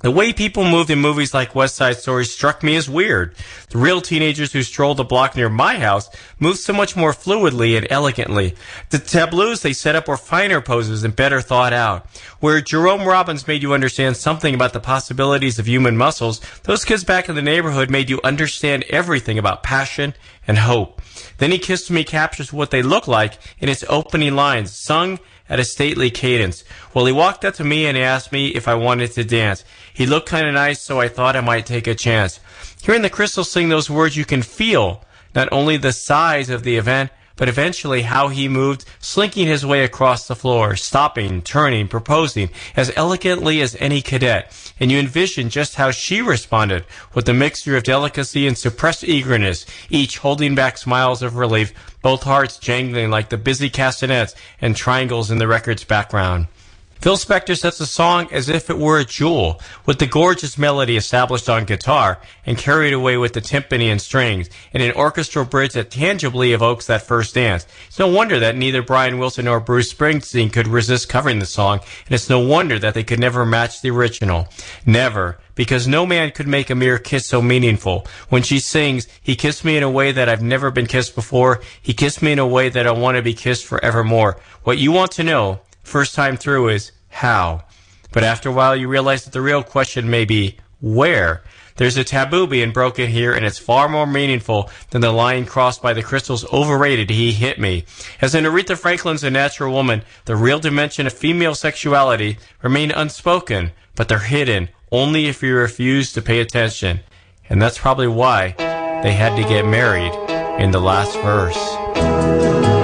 the way people moved in movies like West Side Story struck me as weird. The real teenagers who strolled the block near my house moved so much more fluidly and elegantly. The tableaus they set up were finer poses and better thought out. Where Jerome Robbins made you understand something about the possibilities of human muscles, those kids back in the neighborhood made you understand everything about passion and hope. Then He Kissed Me captures what they look like in its opening lines, sung at a stately cadence. Well, he walked up to me and asked me if I wanted to dance. He looked kind of nice, so I thought I might take a chance. Hearing the crystal sing those words, you can feel not only the size of the event, but eventually how he moved, slinking his way across the floor, stopping, turning, proposing, as elegantly as any cadet. And you envision just how she responded, with a mixture of delicacy and suppressed eagerness, each holding back smiles of relief, both hearts jangling like the busy castanets and triangles in the record's background. Phil Spector sets the song as if it were a jewel, with the gorgeous melody established on guitar and carried away with the timpani and strings, and an orchestral bridge that tangibly evokes that first dance. It's no wonder that neither Brian Wilson nor Bruce Springsteen could resist covering the song, and it's no wonder that they could never match the original. Never. Because no man could make a mere kiss so meaningful. When she sings, he kissed me in a way that I've never been kissed before. He kissed me in a way that I want to be kissed forevermore. What you want to know first time through is how. But after a while, you realize that the real question may be where. There's a taboo being broken here, and it's far more meaningful than the line crossed by the crystals overrated he hit me. As in Aretha Franklin's A Natural Woman, the real dimension of female sexuality remain unspoken, but they're hidden only if you refuse to pay attention. And that's probably why they had to get married in the last verse.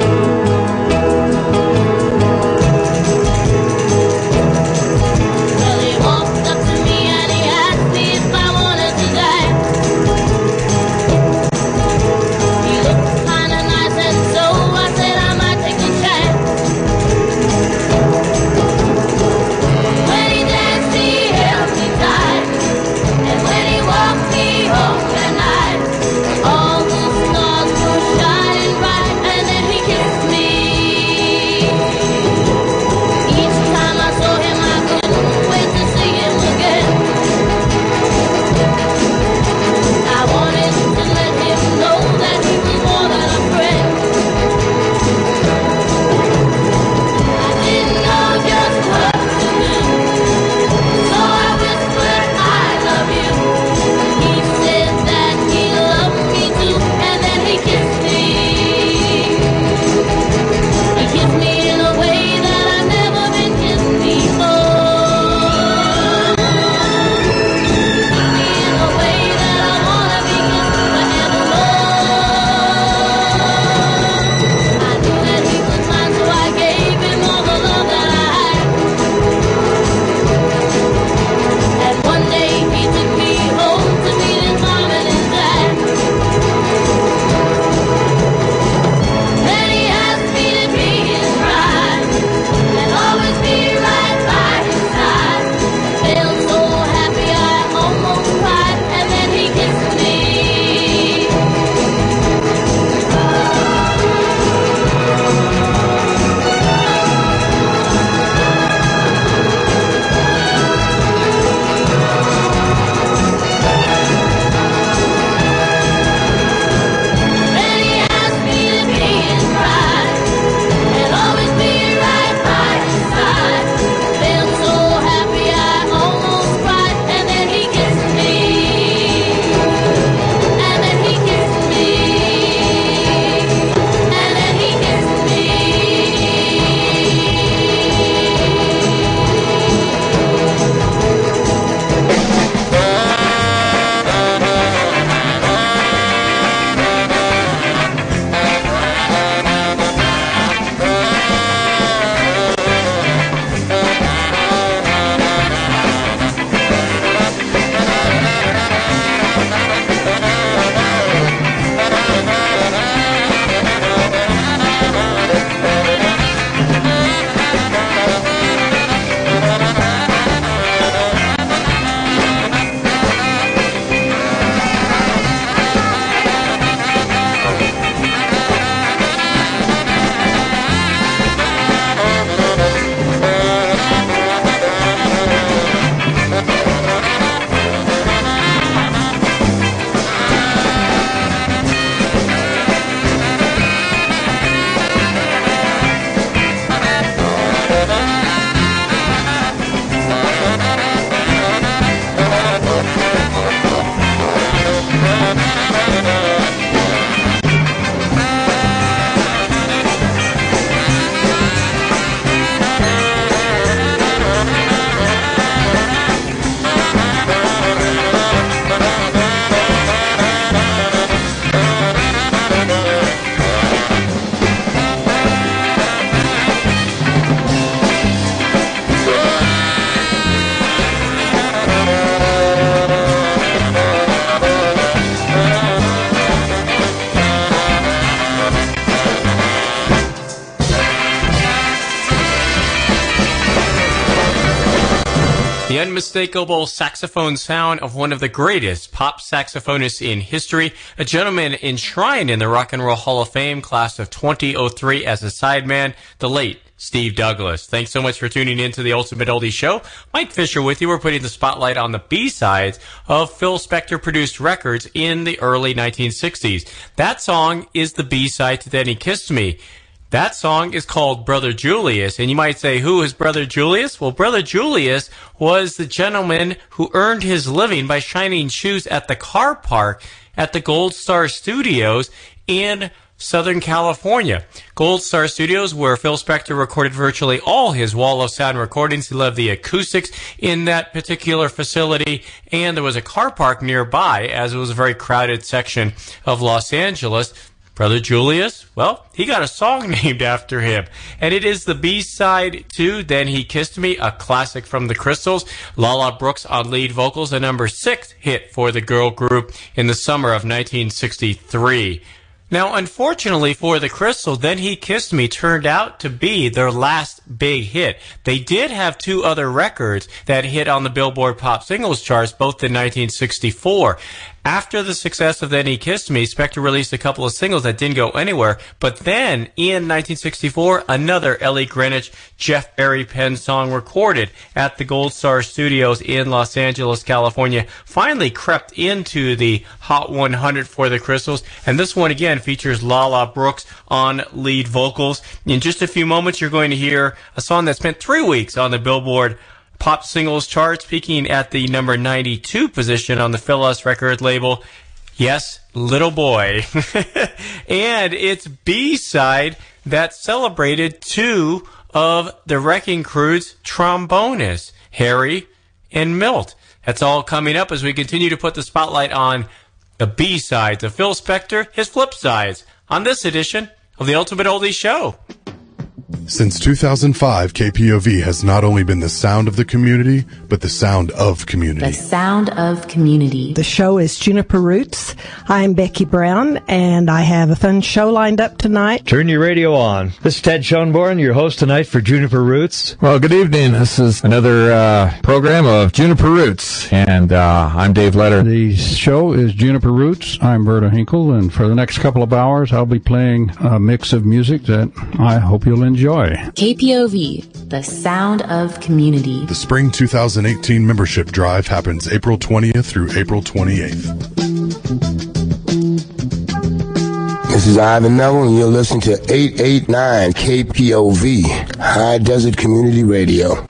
Unmistakable saxophone sound of one of the greatest pop saxophonists in history, a gentleman enshrined in the Rock and Roll Hall of Fame class of 2003 as a sideman, the late Steve Douglas. Thanks so much for tuning in to the Ultimate Oldie Show. Mike Fisher with you. We're putting the spotlight on the B-sides of Phil Spector produced records in the early 1960s. That song is the B-side to Then He Kissed Me. That song is called Brother Julius, and you might say, who is Brother Julius? Well, Brother Julius was the gentleman who earned his living by shining shoes at the car park at the Gold Star Studios in Southern California. Gold Star Studios, where Phil Spector recorded virtually all his Wall of Sound recordings. He loved the acoustics in that particular facility, and there was a car park nearby, as it was a very crowded section of Los Angeles. Brother Julius, well, he got a song named after him. And it is the B side to Then He Kissed Me, a classic from the Crystals. Lala Brooks on lead vocals, a number six hit for the girl group in the summer of 1963. Now, unfortunately for the Crystal, Then He Kissed Me turned out to be their last big hit. They did have two other records that hit on the Billboard Pop Singles charts, both in 1964. After the success of Then He Kissed Me, Spector released a couple of singles that didn't go anywhere. But then, in 1964, another Ellie Greenwich, Jeff Barry Penn song recorded at the Gold Star Studios in Los Angeles, California, finally crept into the Hot 100 for the Crystals. And this one again features Lala Brooks on lead vocals. In just a few moments, you're going to hear a song that spent three weeks on the Billboard pop singles charts, peaking at the number 92 position on the Philles record label. Yes, Little Boy. and it's B-side that celebrated two of the Wrecking Crew's trombonists, Harry and Milt. That's all coming up as we continue to put the spotlight on the B-sides of Phil Spector, his flip sides, on this edition of the Ultimate Oldie Show. Since 2005, KPOV has not only been the sound of the community, but the sound of community. The sound of community. The show is Juniper Roots. I'm Becky Brown, and I have a fun show lined up tonight. Turn your radio on. This is Ted Schoenborn, your host tonight for Juniper Roots. Well, good evening. This is another uh, program of Juniper Roots, and uh, I'm Dave Letter. The show is Juniper Roots. I'm Berta Hinkle, and for the next couple of hours, I'll be playing a mix of music that I hope you'll enjoy. KPOV, the sound of community. The Spring 2018 membership drive happens April 20th through April 28th. This is Ivan Neville, and you're listening to 889 KPOV, High Desert Community Radio.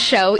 Show.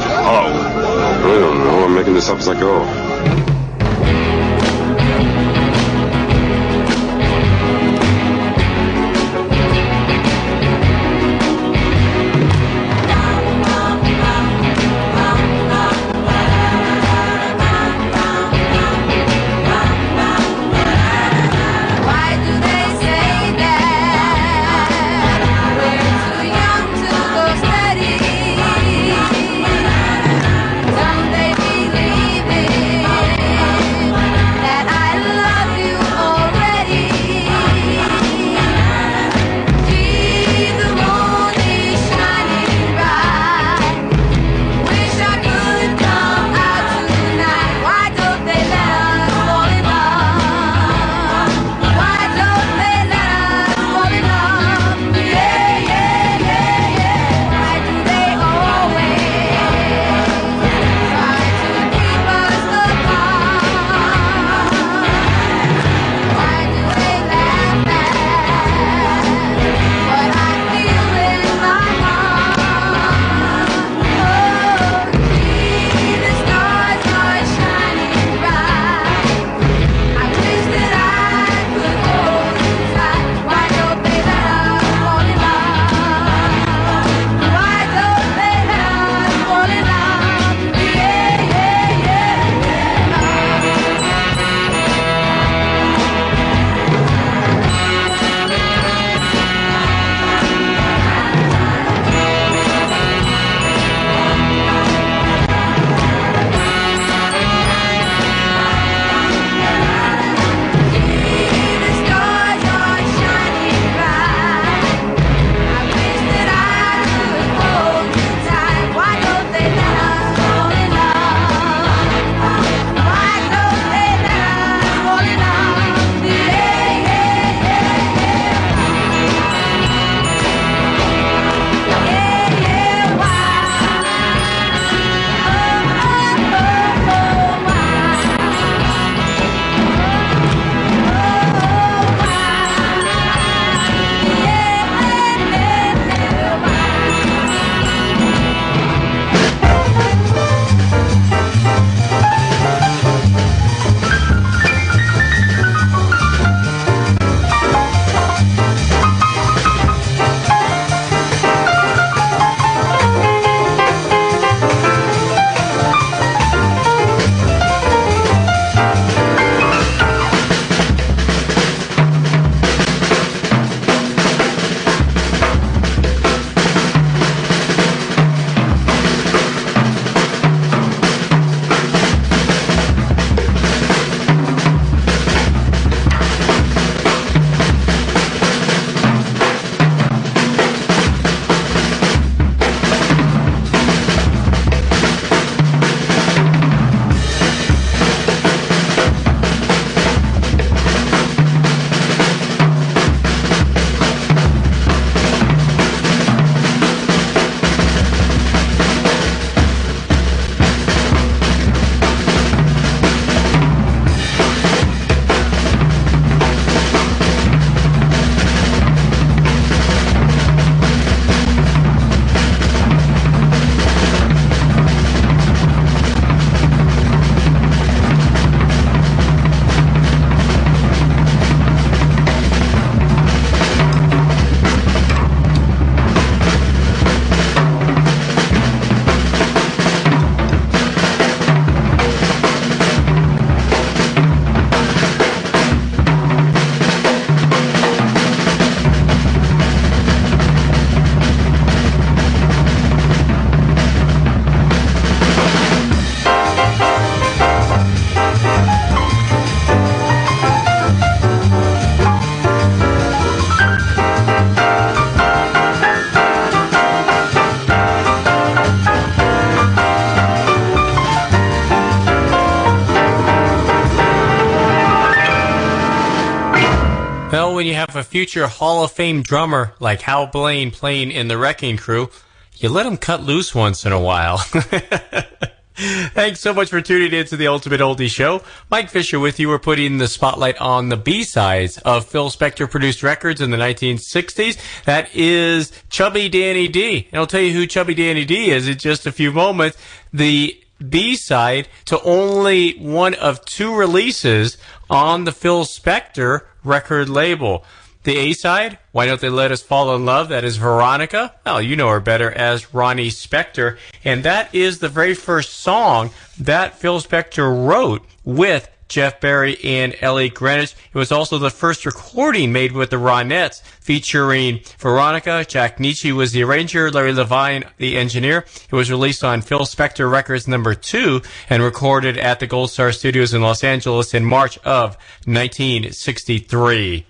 When you have a future Hall of Fame drummer like Hal Blaine playing in the Wrecking Crew, you let him cut loose once in a while. Thanks so much for tuning in to the Ultimate Oldie Show. Mike Fisher with you. We're putting the spotlight on the B-sides of Phil Spector produced records in the 1960s. That is Chubby Danny D. And I'll tell you who Chubby Danny D is in just a few moments. The B-side to only one of two releases on the Phil Spector record label. The A side, Why Don't They Let Us Fall in Love? That is Veronica. Well, you know her better as Ronnie Spector. And that is the very first song that Phil Spector wrote with Jeff Barry and Ellie Greenwich. It was also the first recording made with the Ronettes featuring Veronica. Jack Nitzsche was the arranger, Larry Levine the engineer. It was released on Phil Spector Records number two and recorded at the Gold Star Studios in Los Angeles in March of 1963.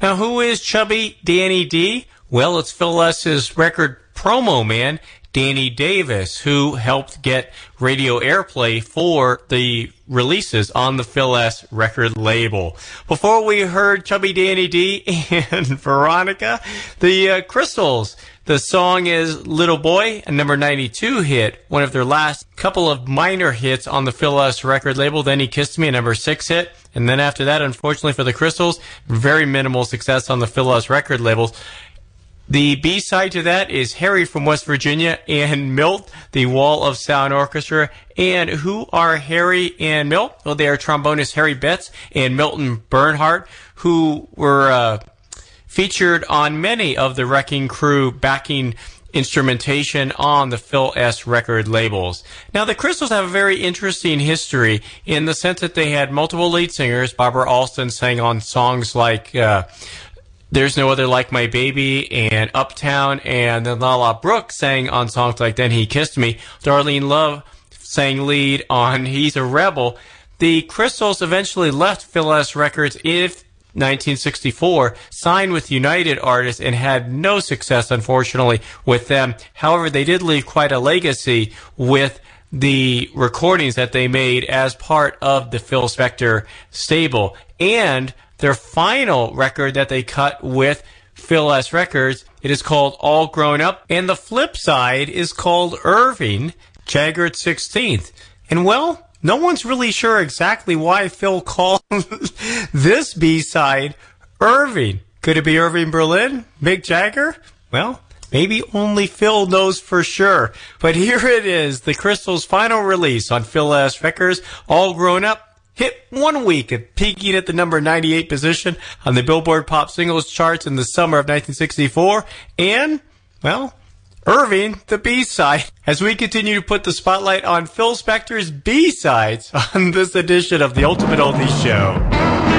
Now, who is Chubby Danny D? Well, it's Philles's record promo man, Danny Davis, who helped get radio airplay for the releases on the Philles record label. Before we heard Chubby Danny D and Veronica, the uh, Crystals. The song is Little Boy, a number 92 hit, one of their last couple of minor hits on the Philles record label. Then He Kissed Me, a number 6 hit. And then after that, unfortunately for the Crystals, very minimal success on the Philles record labels. The B side to that is Harry from West Virginia and Milt, the Wall of Sound Orchestra. And who are Harry and Milt? Well, they are trombonist Harry Betts and Milton Bernhart, who were uh, featured on many of the Wrecking Crew backing instrumentation on the Philles record labels. Now, the Crystals have a very interesting history in the sense that they had multiple lead singers. Barbara Alston sang on songs like. Uh, there's No Other Like My Baby and Uptown, and then Lala Brooke sang on songs like Then He Kissed Me. Darlene Love sang lead on He's a Rebel. The Crystals eventually left Philles Records in 1964, signed with United Artists, and had no success, unfortunately, with them. However, they did leave quite a legacy with the recordings that they made as part of the Phil Spector stable. And their final record that they cut with Philles Records, it is called All Grown Up. And the flip side is called Irving, Jagger at 16th. And well, no one's really sure exactly why Phil called this B-side Irving. Could it be Irving Berlin? Mick Jagger? Well, maybe only Phil knows for sure. But here it is, the Crystal's final release on Philles Records, All Grown Up hit one week at peaking at the number 98 position on the Billboard Pop Singles charts in the summer of 1964. And, well, Irving, the B-side, as we continue to put the spotlight on Phil Spector's B-sides on this edition of the Ultimate Oldies Show.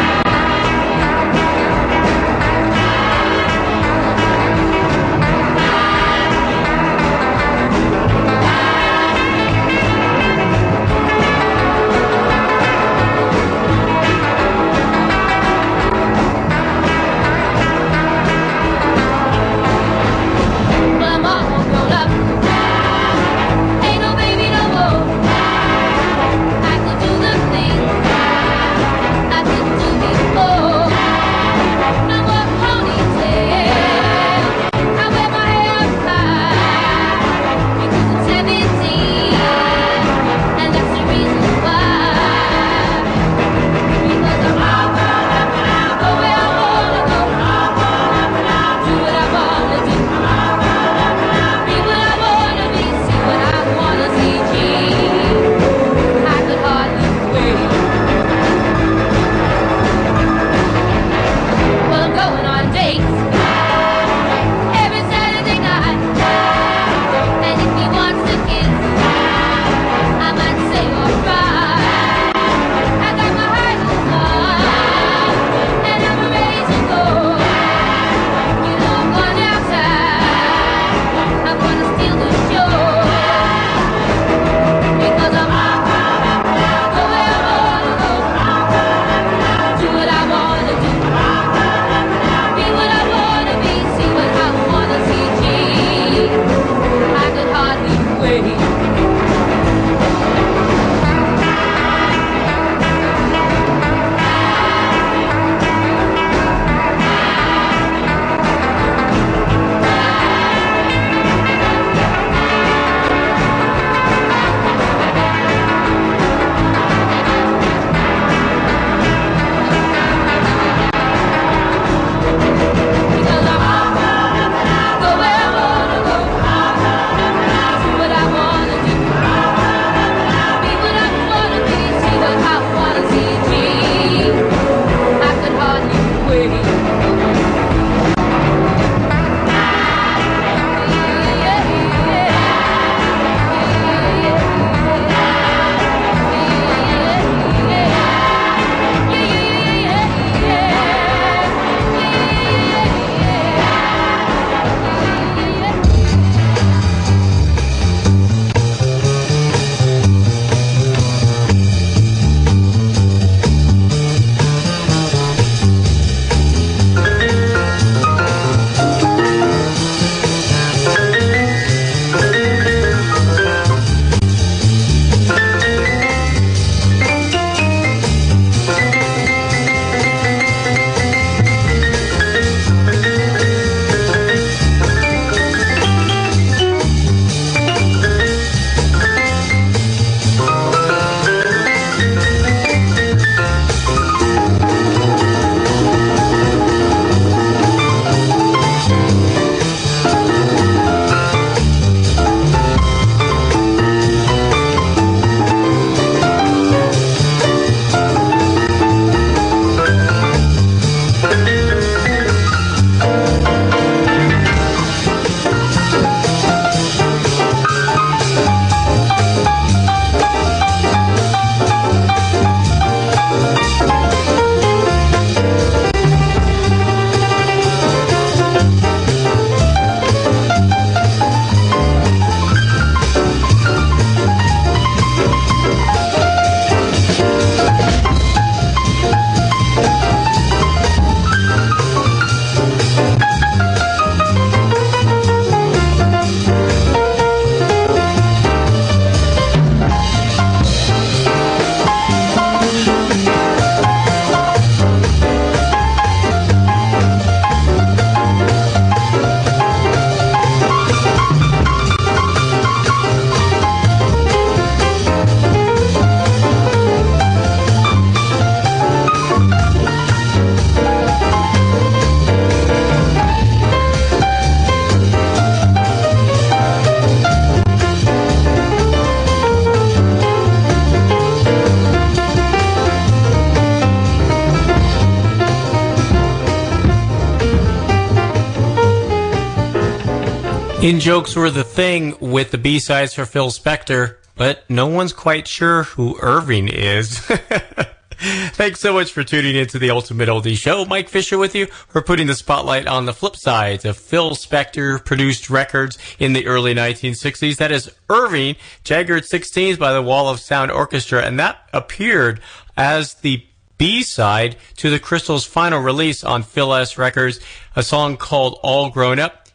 In jokes were the thing with the B sides for Phil Spector, but no one's quite sure who Irving is. Thanks so much for tuning in to the Ultimate Oldie Show. Mike Fisher with you. We're putting the spotlight on the flip sides of Phil Spector produced records in the early 1960s. That is Irving, Jagged 16s by the Wall of Sound Orchestra, and that appeared as the B side to the Crystals' final release on Philles Records, a song called All Grown Up.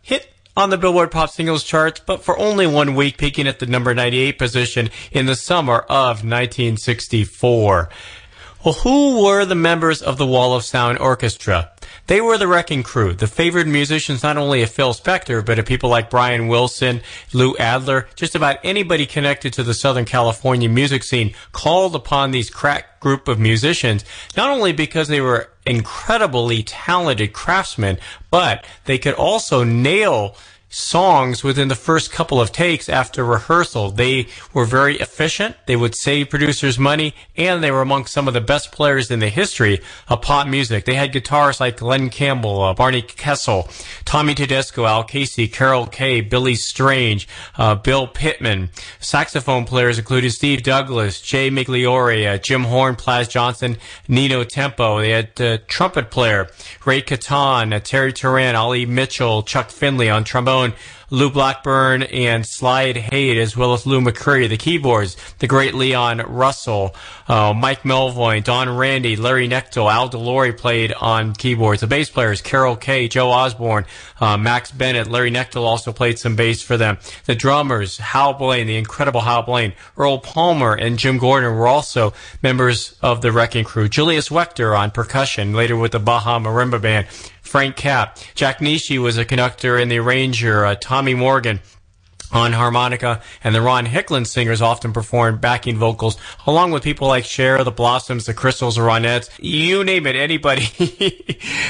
On the Billboard Pop Singles charts, but for only one week, peaking at the number 98 position in the summer of 1964. Well, who were the members of the Wall of Sound Orchestra? They were the Wrecking Crew, the favored musicians not only of Phil Spector, but of people like Brian Wilson, Lou Adler, just about anybody connected to the Southern California music scene called upon these crack group of musicians, not only because they were incredibly talented craftsmen, but they could also nail songs within the first couple of takes after rehearsal. They were very efficient. They would save producers money and they were among some of the best players in the history of pop music. They had guitarists like Glen Campbell, uh, Barney Kessel, Tommy Tedesco, Al Casey, Carol Kaye, Billy Strange, uh, Bill Pittman. Saxophone players included Steve Douglas, Jay Migliore, uh, Jim Horn, Plas Johnson, Nino Tempo. They had uh, trumpet player Ray Caton, uh, Terry Turan, Ollie Mitchell, Chuck Findley on trombone, Lou Blackburn and Slyde Hyde, as well as Lew McCreary, the keyboards, the great Leon Russell, uh, Mike Melvoin, Don Randi, Larry Knechtel, Al De Lory played on keyboards. The bass players, Carol Kaye, Joe Osborn, uh, Max Bennett, Larry Knechtel also played some bass for them. The drummers, Hal Blaine, the incredible Hal Blaine, Earl Palmer, and Jim Gordon were also members of the Wrecking Crew. Julius Wechter on percussion, later with the Baja Marimba Band. Frank Capp. Jack Nitzsche was a conductor and the arranger. Uh, Tommy Morgan on harmonica, and the Ron Hicklin singers often performed backing vocals, along with people like Cher, the Blossoms, the Crystals, the Ronettes, you name it, anybody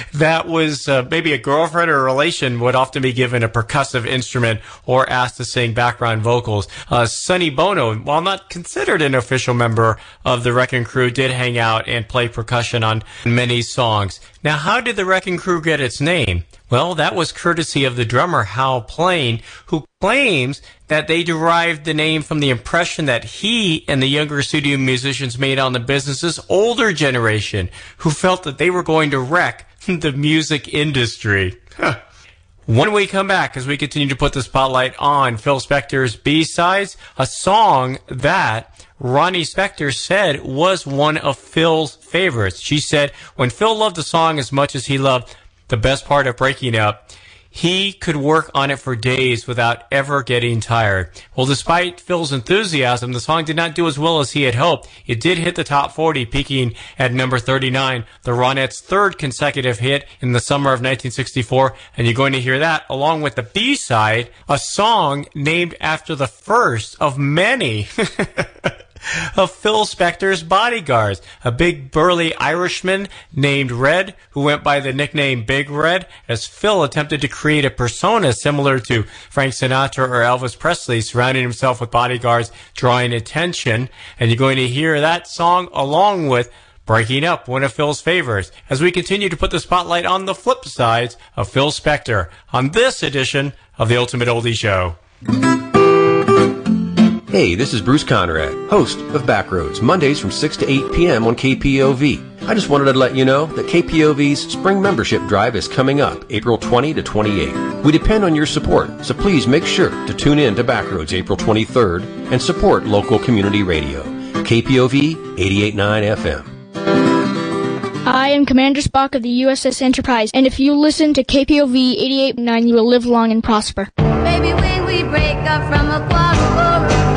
that was uh, maybe a girlfriend or a relation would often be given a percussive instrument or asked to sing background vocals. Uh, Sonny Bono, while not considered an official member of the Wrecking Crew, did hang out and play percussion on many songs. Now, how did the Wrecking Crew get its name? Well, that was courtesy of the drummer Hal Blaine, who claims that they derived the name from the impression that he and the younger studio musicians made on the business's older generation, who felt that they were going to wreck the music industry. When we come back, as we continue to put the spotlight on Phil Spector's B-sides, a song that Ronnie Spector said was one of Phil's favorites. She said, when Phil loved the song as much as he loved the best part of breaking up, he could work on it for days without ever getting tired. Well, despite Phil's enthusiasm, the song did not do as well as he had hoped. It did hit the top 40, peaking at number 39, the Ronettes' third consecutive hit in the summer of 1964, and you're going to hear that along with the B-side, a song named after the first of many. of Phil Spector's bodyguards, a big burly Irishman named Red, who went by the nickname Big Red, as Phil attempted to create a persona similar to Frank Sinatra or Elvis Presley, surrounding himself with bodyguards, drawing attention. And you're going to hear that song along with Breaking Up, one of Phil's favorites, as we continue to put the spotlight on the flip sides of Phil Spector on this edition of the Ultimate Oldie Show. Hey, this is Bruce Conrad, host of Backroads, Mondays from 6 to 8 p.m. on KPOV. I just wanted to let you know that KPOV's spring membership drive is coming up April 20 to 28. We depend on your support, so please make sure to tune in to Backroads April 23rd and support local community radio. KPOV 889 FM. I am Commander Spock of the USS Enterprise, and if you listen to KPOV 88.9, you will live long and prosper. Baby, when we break up from a quarrel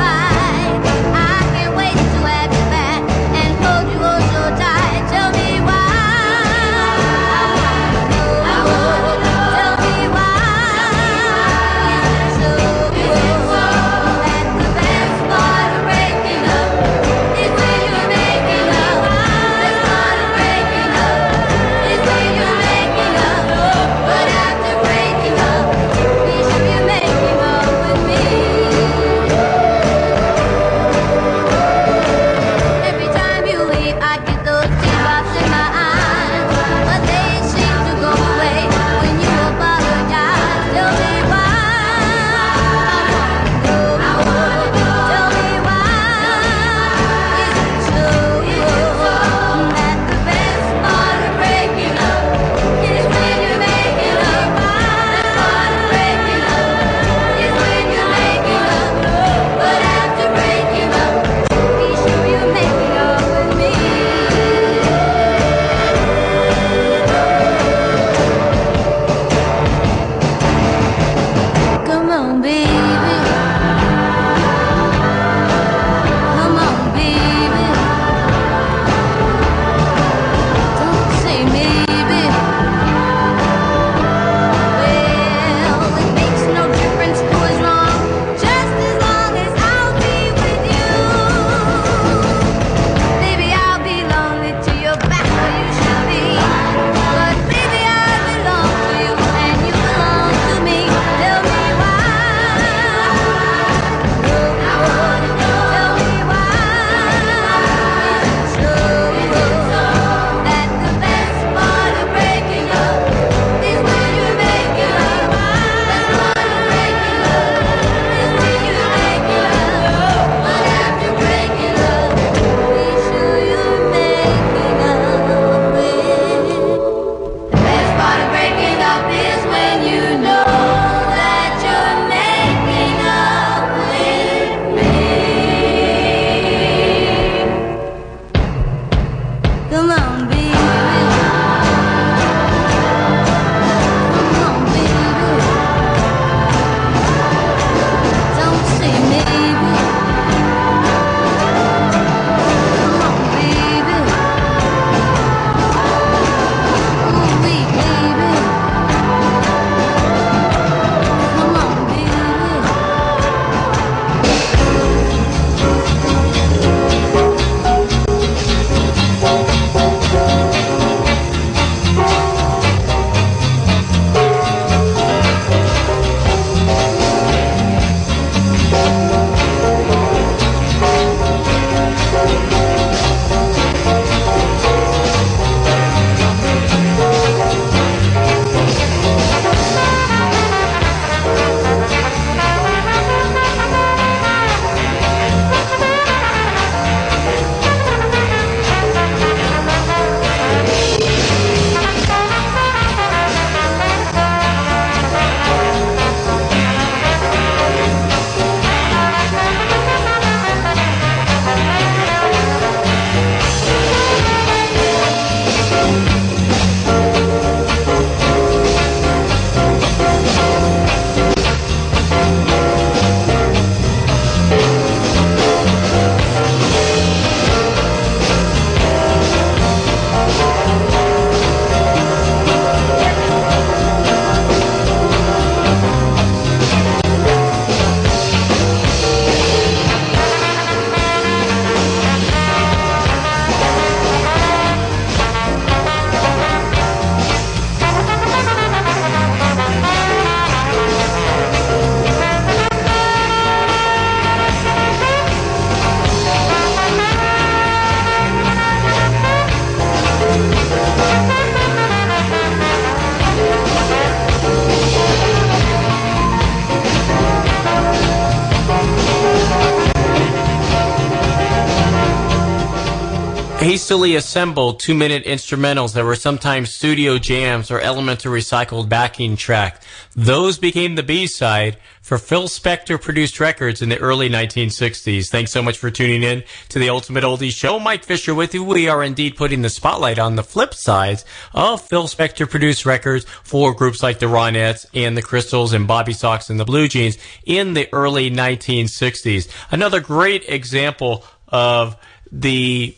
assembled two minute instrumentals that were sometimes studio jams or elements of recycled backing track. Those became the B side for Phil Spector produced records in the early 1960s. Thanks so much for tuning in to the Ultimate Oldies Show. Mike Fisher with you. We are indeed putting the spotlight on the flip sides of Phil Spector produced records for groups like the Ronettes and the Crystals and Bob B. Soxx and the Blue Jeans in the early 1960s. Another great example of the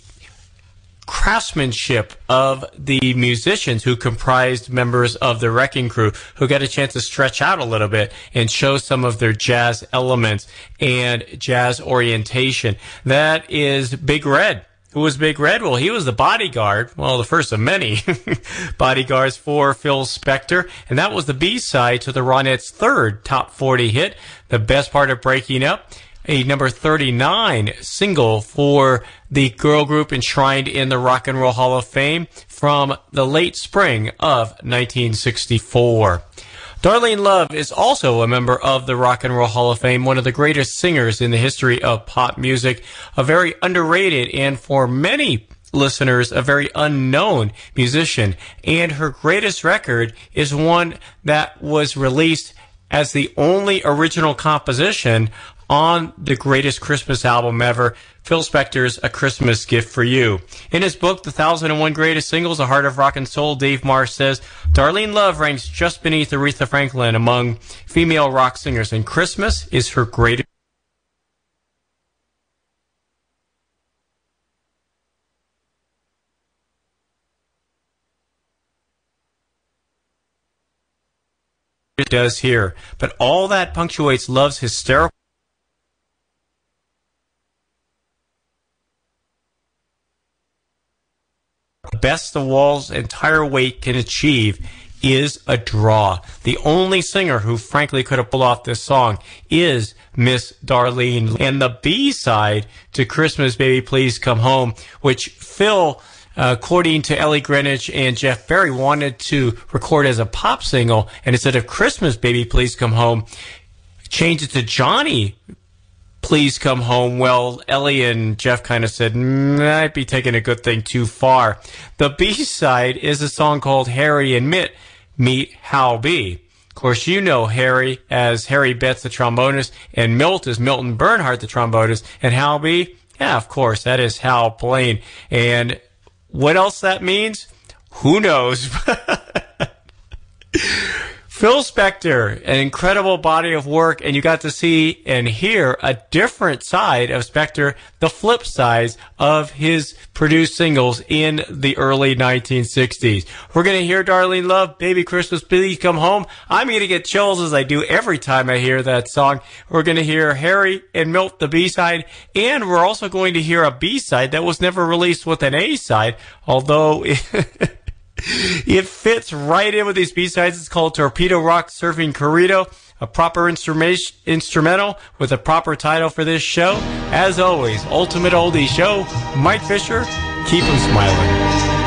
craftsmanship of the musicians who comprised members of the Wrecking Crew, who got a chance to stretch out a little bit and show some of their jazz elements and jazz orientation. That is Big Red. Who was Big Red? Well, he was the bodyguard, well, the first of many bodyguards for Phil Spector, and that was the B-side to the Ronettes' third top 40 hit, The Best Part of Breaking Up a number 39 single for the girl group enshrined in the Rock and Roll Hall of Fame from the late spring of 1964. Darlene Love is also a member of the Rock and Roll Hall of Fame, one of the greatest singers in the history of pop music, a very underrated and for many listeners a very unknown musician. And her greatest record is one that was released as the only original composition on the greatest Christmas album ever, Phil Spector's A Christmas Gift for You. In his book, The 1001 Greatest Singles, The Heart of Rock and Soul, Dave Marsh says, Darlene Love ranks just beneath Aretha Franklin among female rock singers, and Christmas is her greatest. Does here, but all that punctuates Love's hysterical best the wall's entire weight can achieve is a draw. The only singer who frankly could have pulled off this song is Miss Darlene. And the B side to Christmas Baby Please Come Home, which Phil uh, according to Ellie Greenwich and Jeff Barry, wanted to record as a pop single, and instead of Christmas Baby Please Come Home, change it to Johnny Please Come Home. Well, Ellie and Jeff kind of said, might be taking a good thing too far. The B side is a song called Harry and Milt Meet Hal B. Of course, you know Harry as Harry Betts, the trombonist, and Milt is Milton Bernhart, the trombonist, and Hal B. Yeah, of course, that is Hal Blaine. And What else that means? Who knows? Phil Spector, an incredible body of work, and you got to see and hear a different side of Spector, the flip side of his produced singles in the early 1960s. We're going to hear Darlene Love, Baby Christmas, Please Come Home. I'm going to get chills as I do every time I hear that song. We're going to hear Harry and Milt, the B-side, and we're also going to hear a B-side that was never released with an A-side, although... it fits right in with these B-sides. It's called Torpedo Rock Surfing Corrido, a proper instrumental with a proper title for this show. As always, Ultimate Oldie Show, Mike Fisher, keep keep 'em smiling.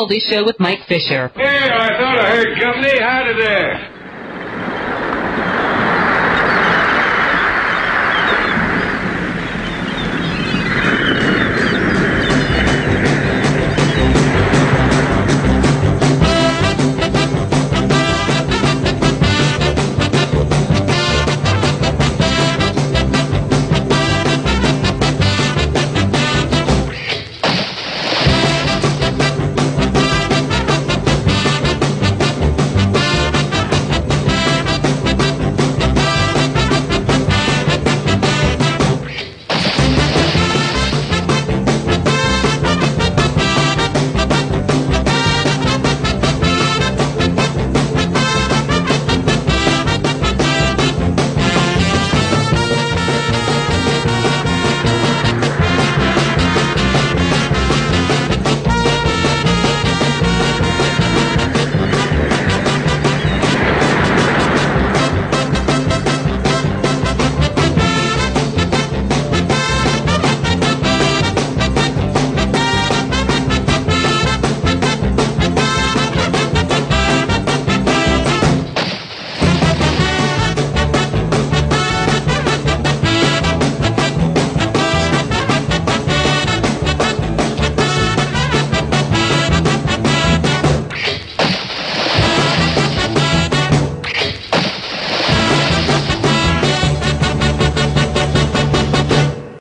Oldies Show with Mike Fisher. Hey, I thought I heard company. Howdy there.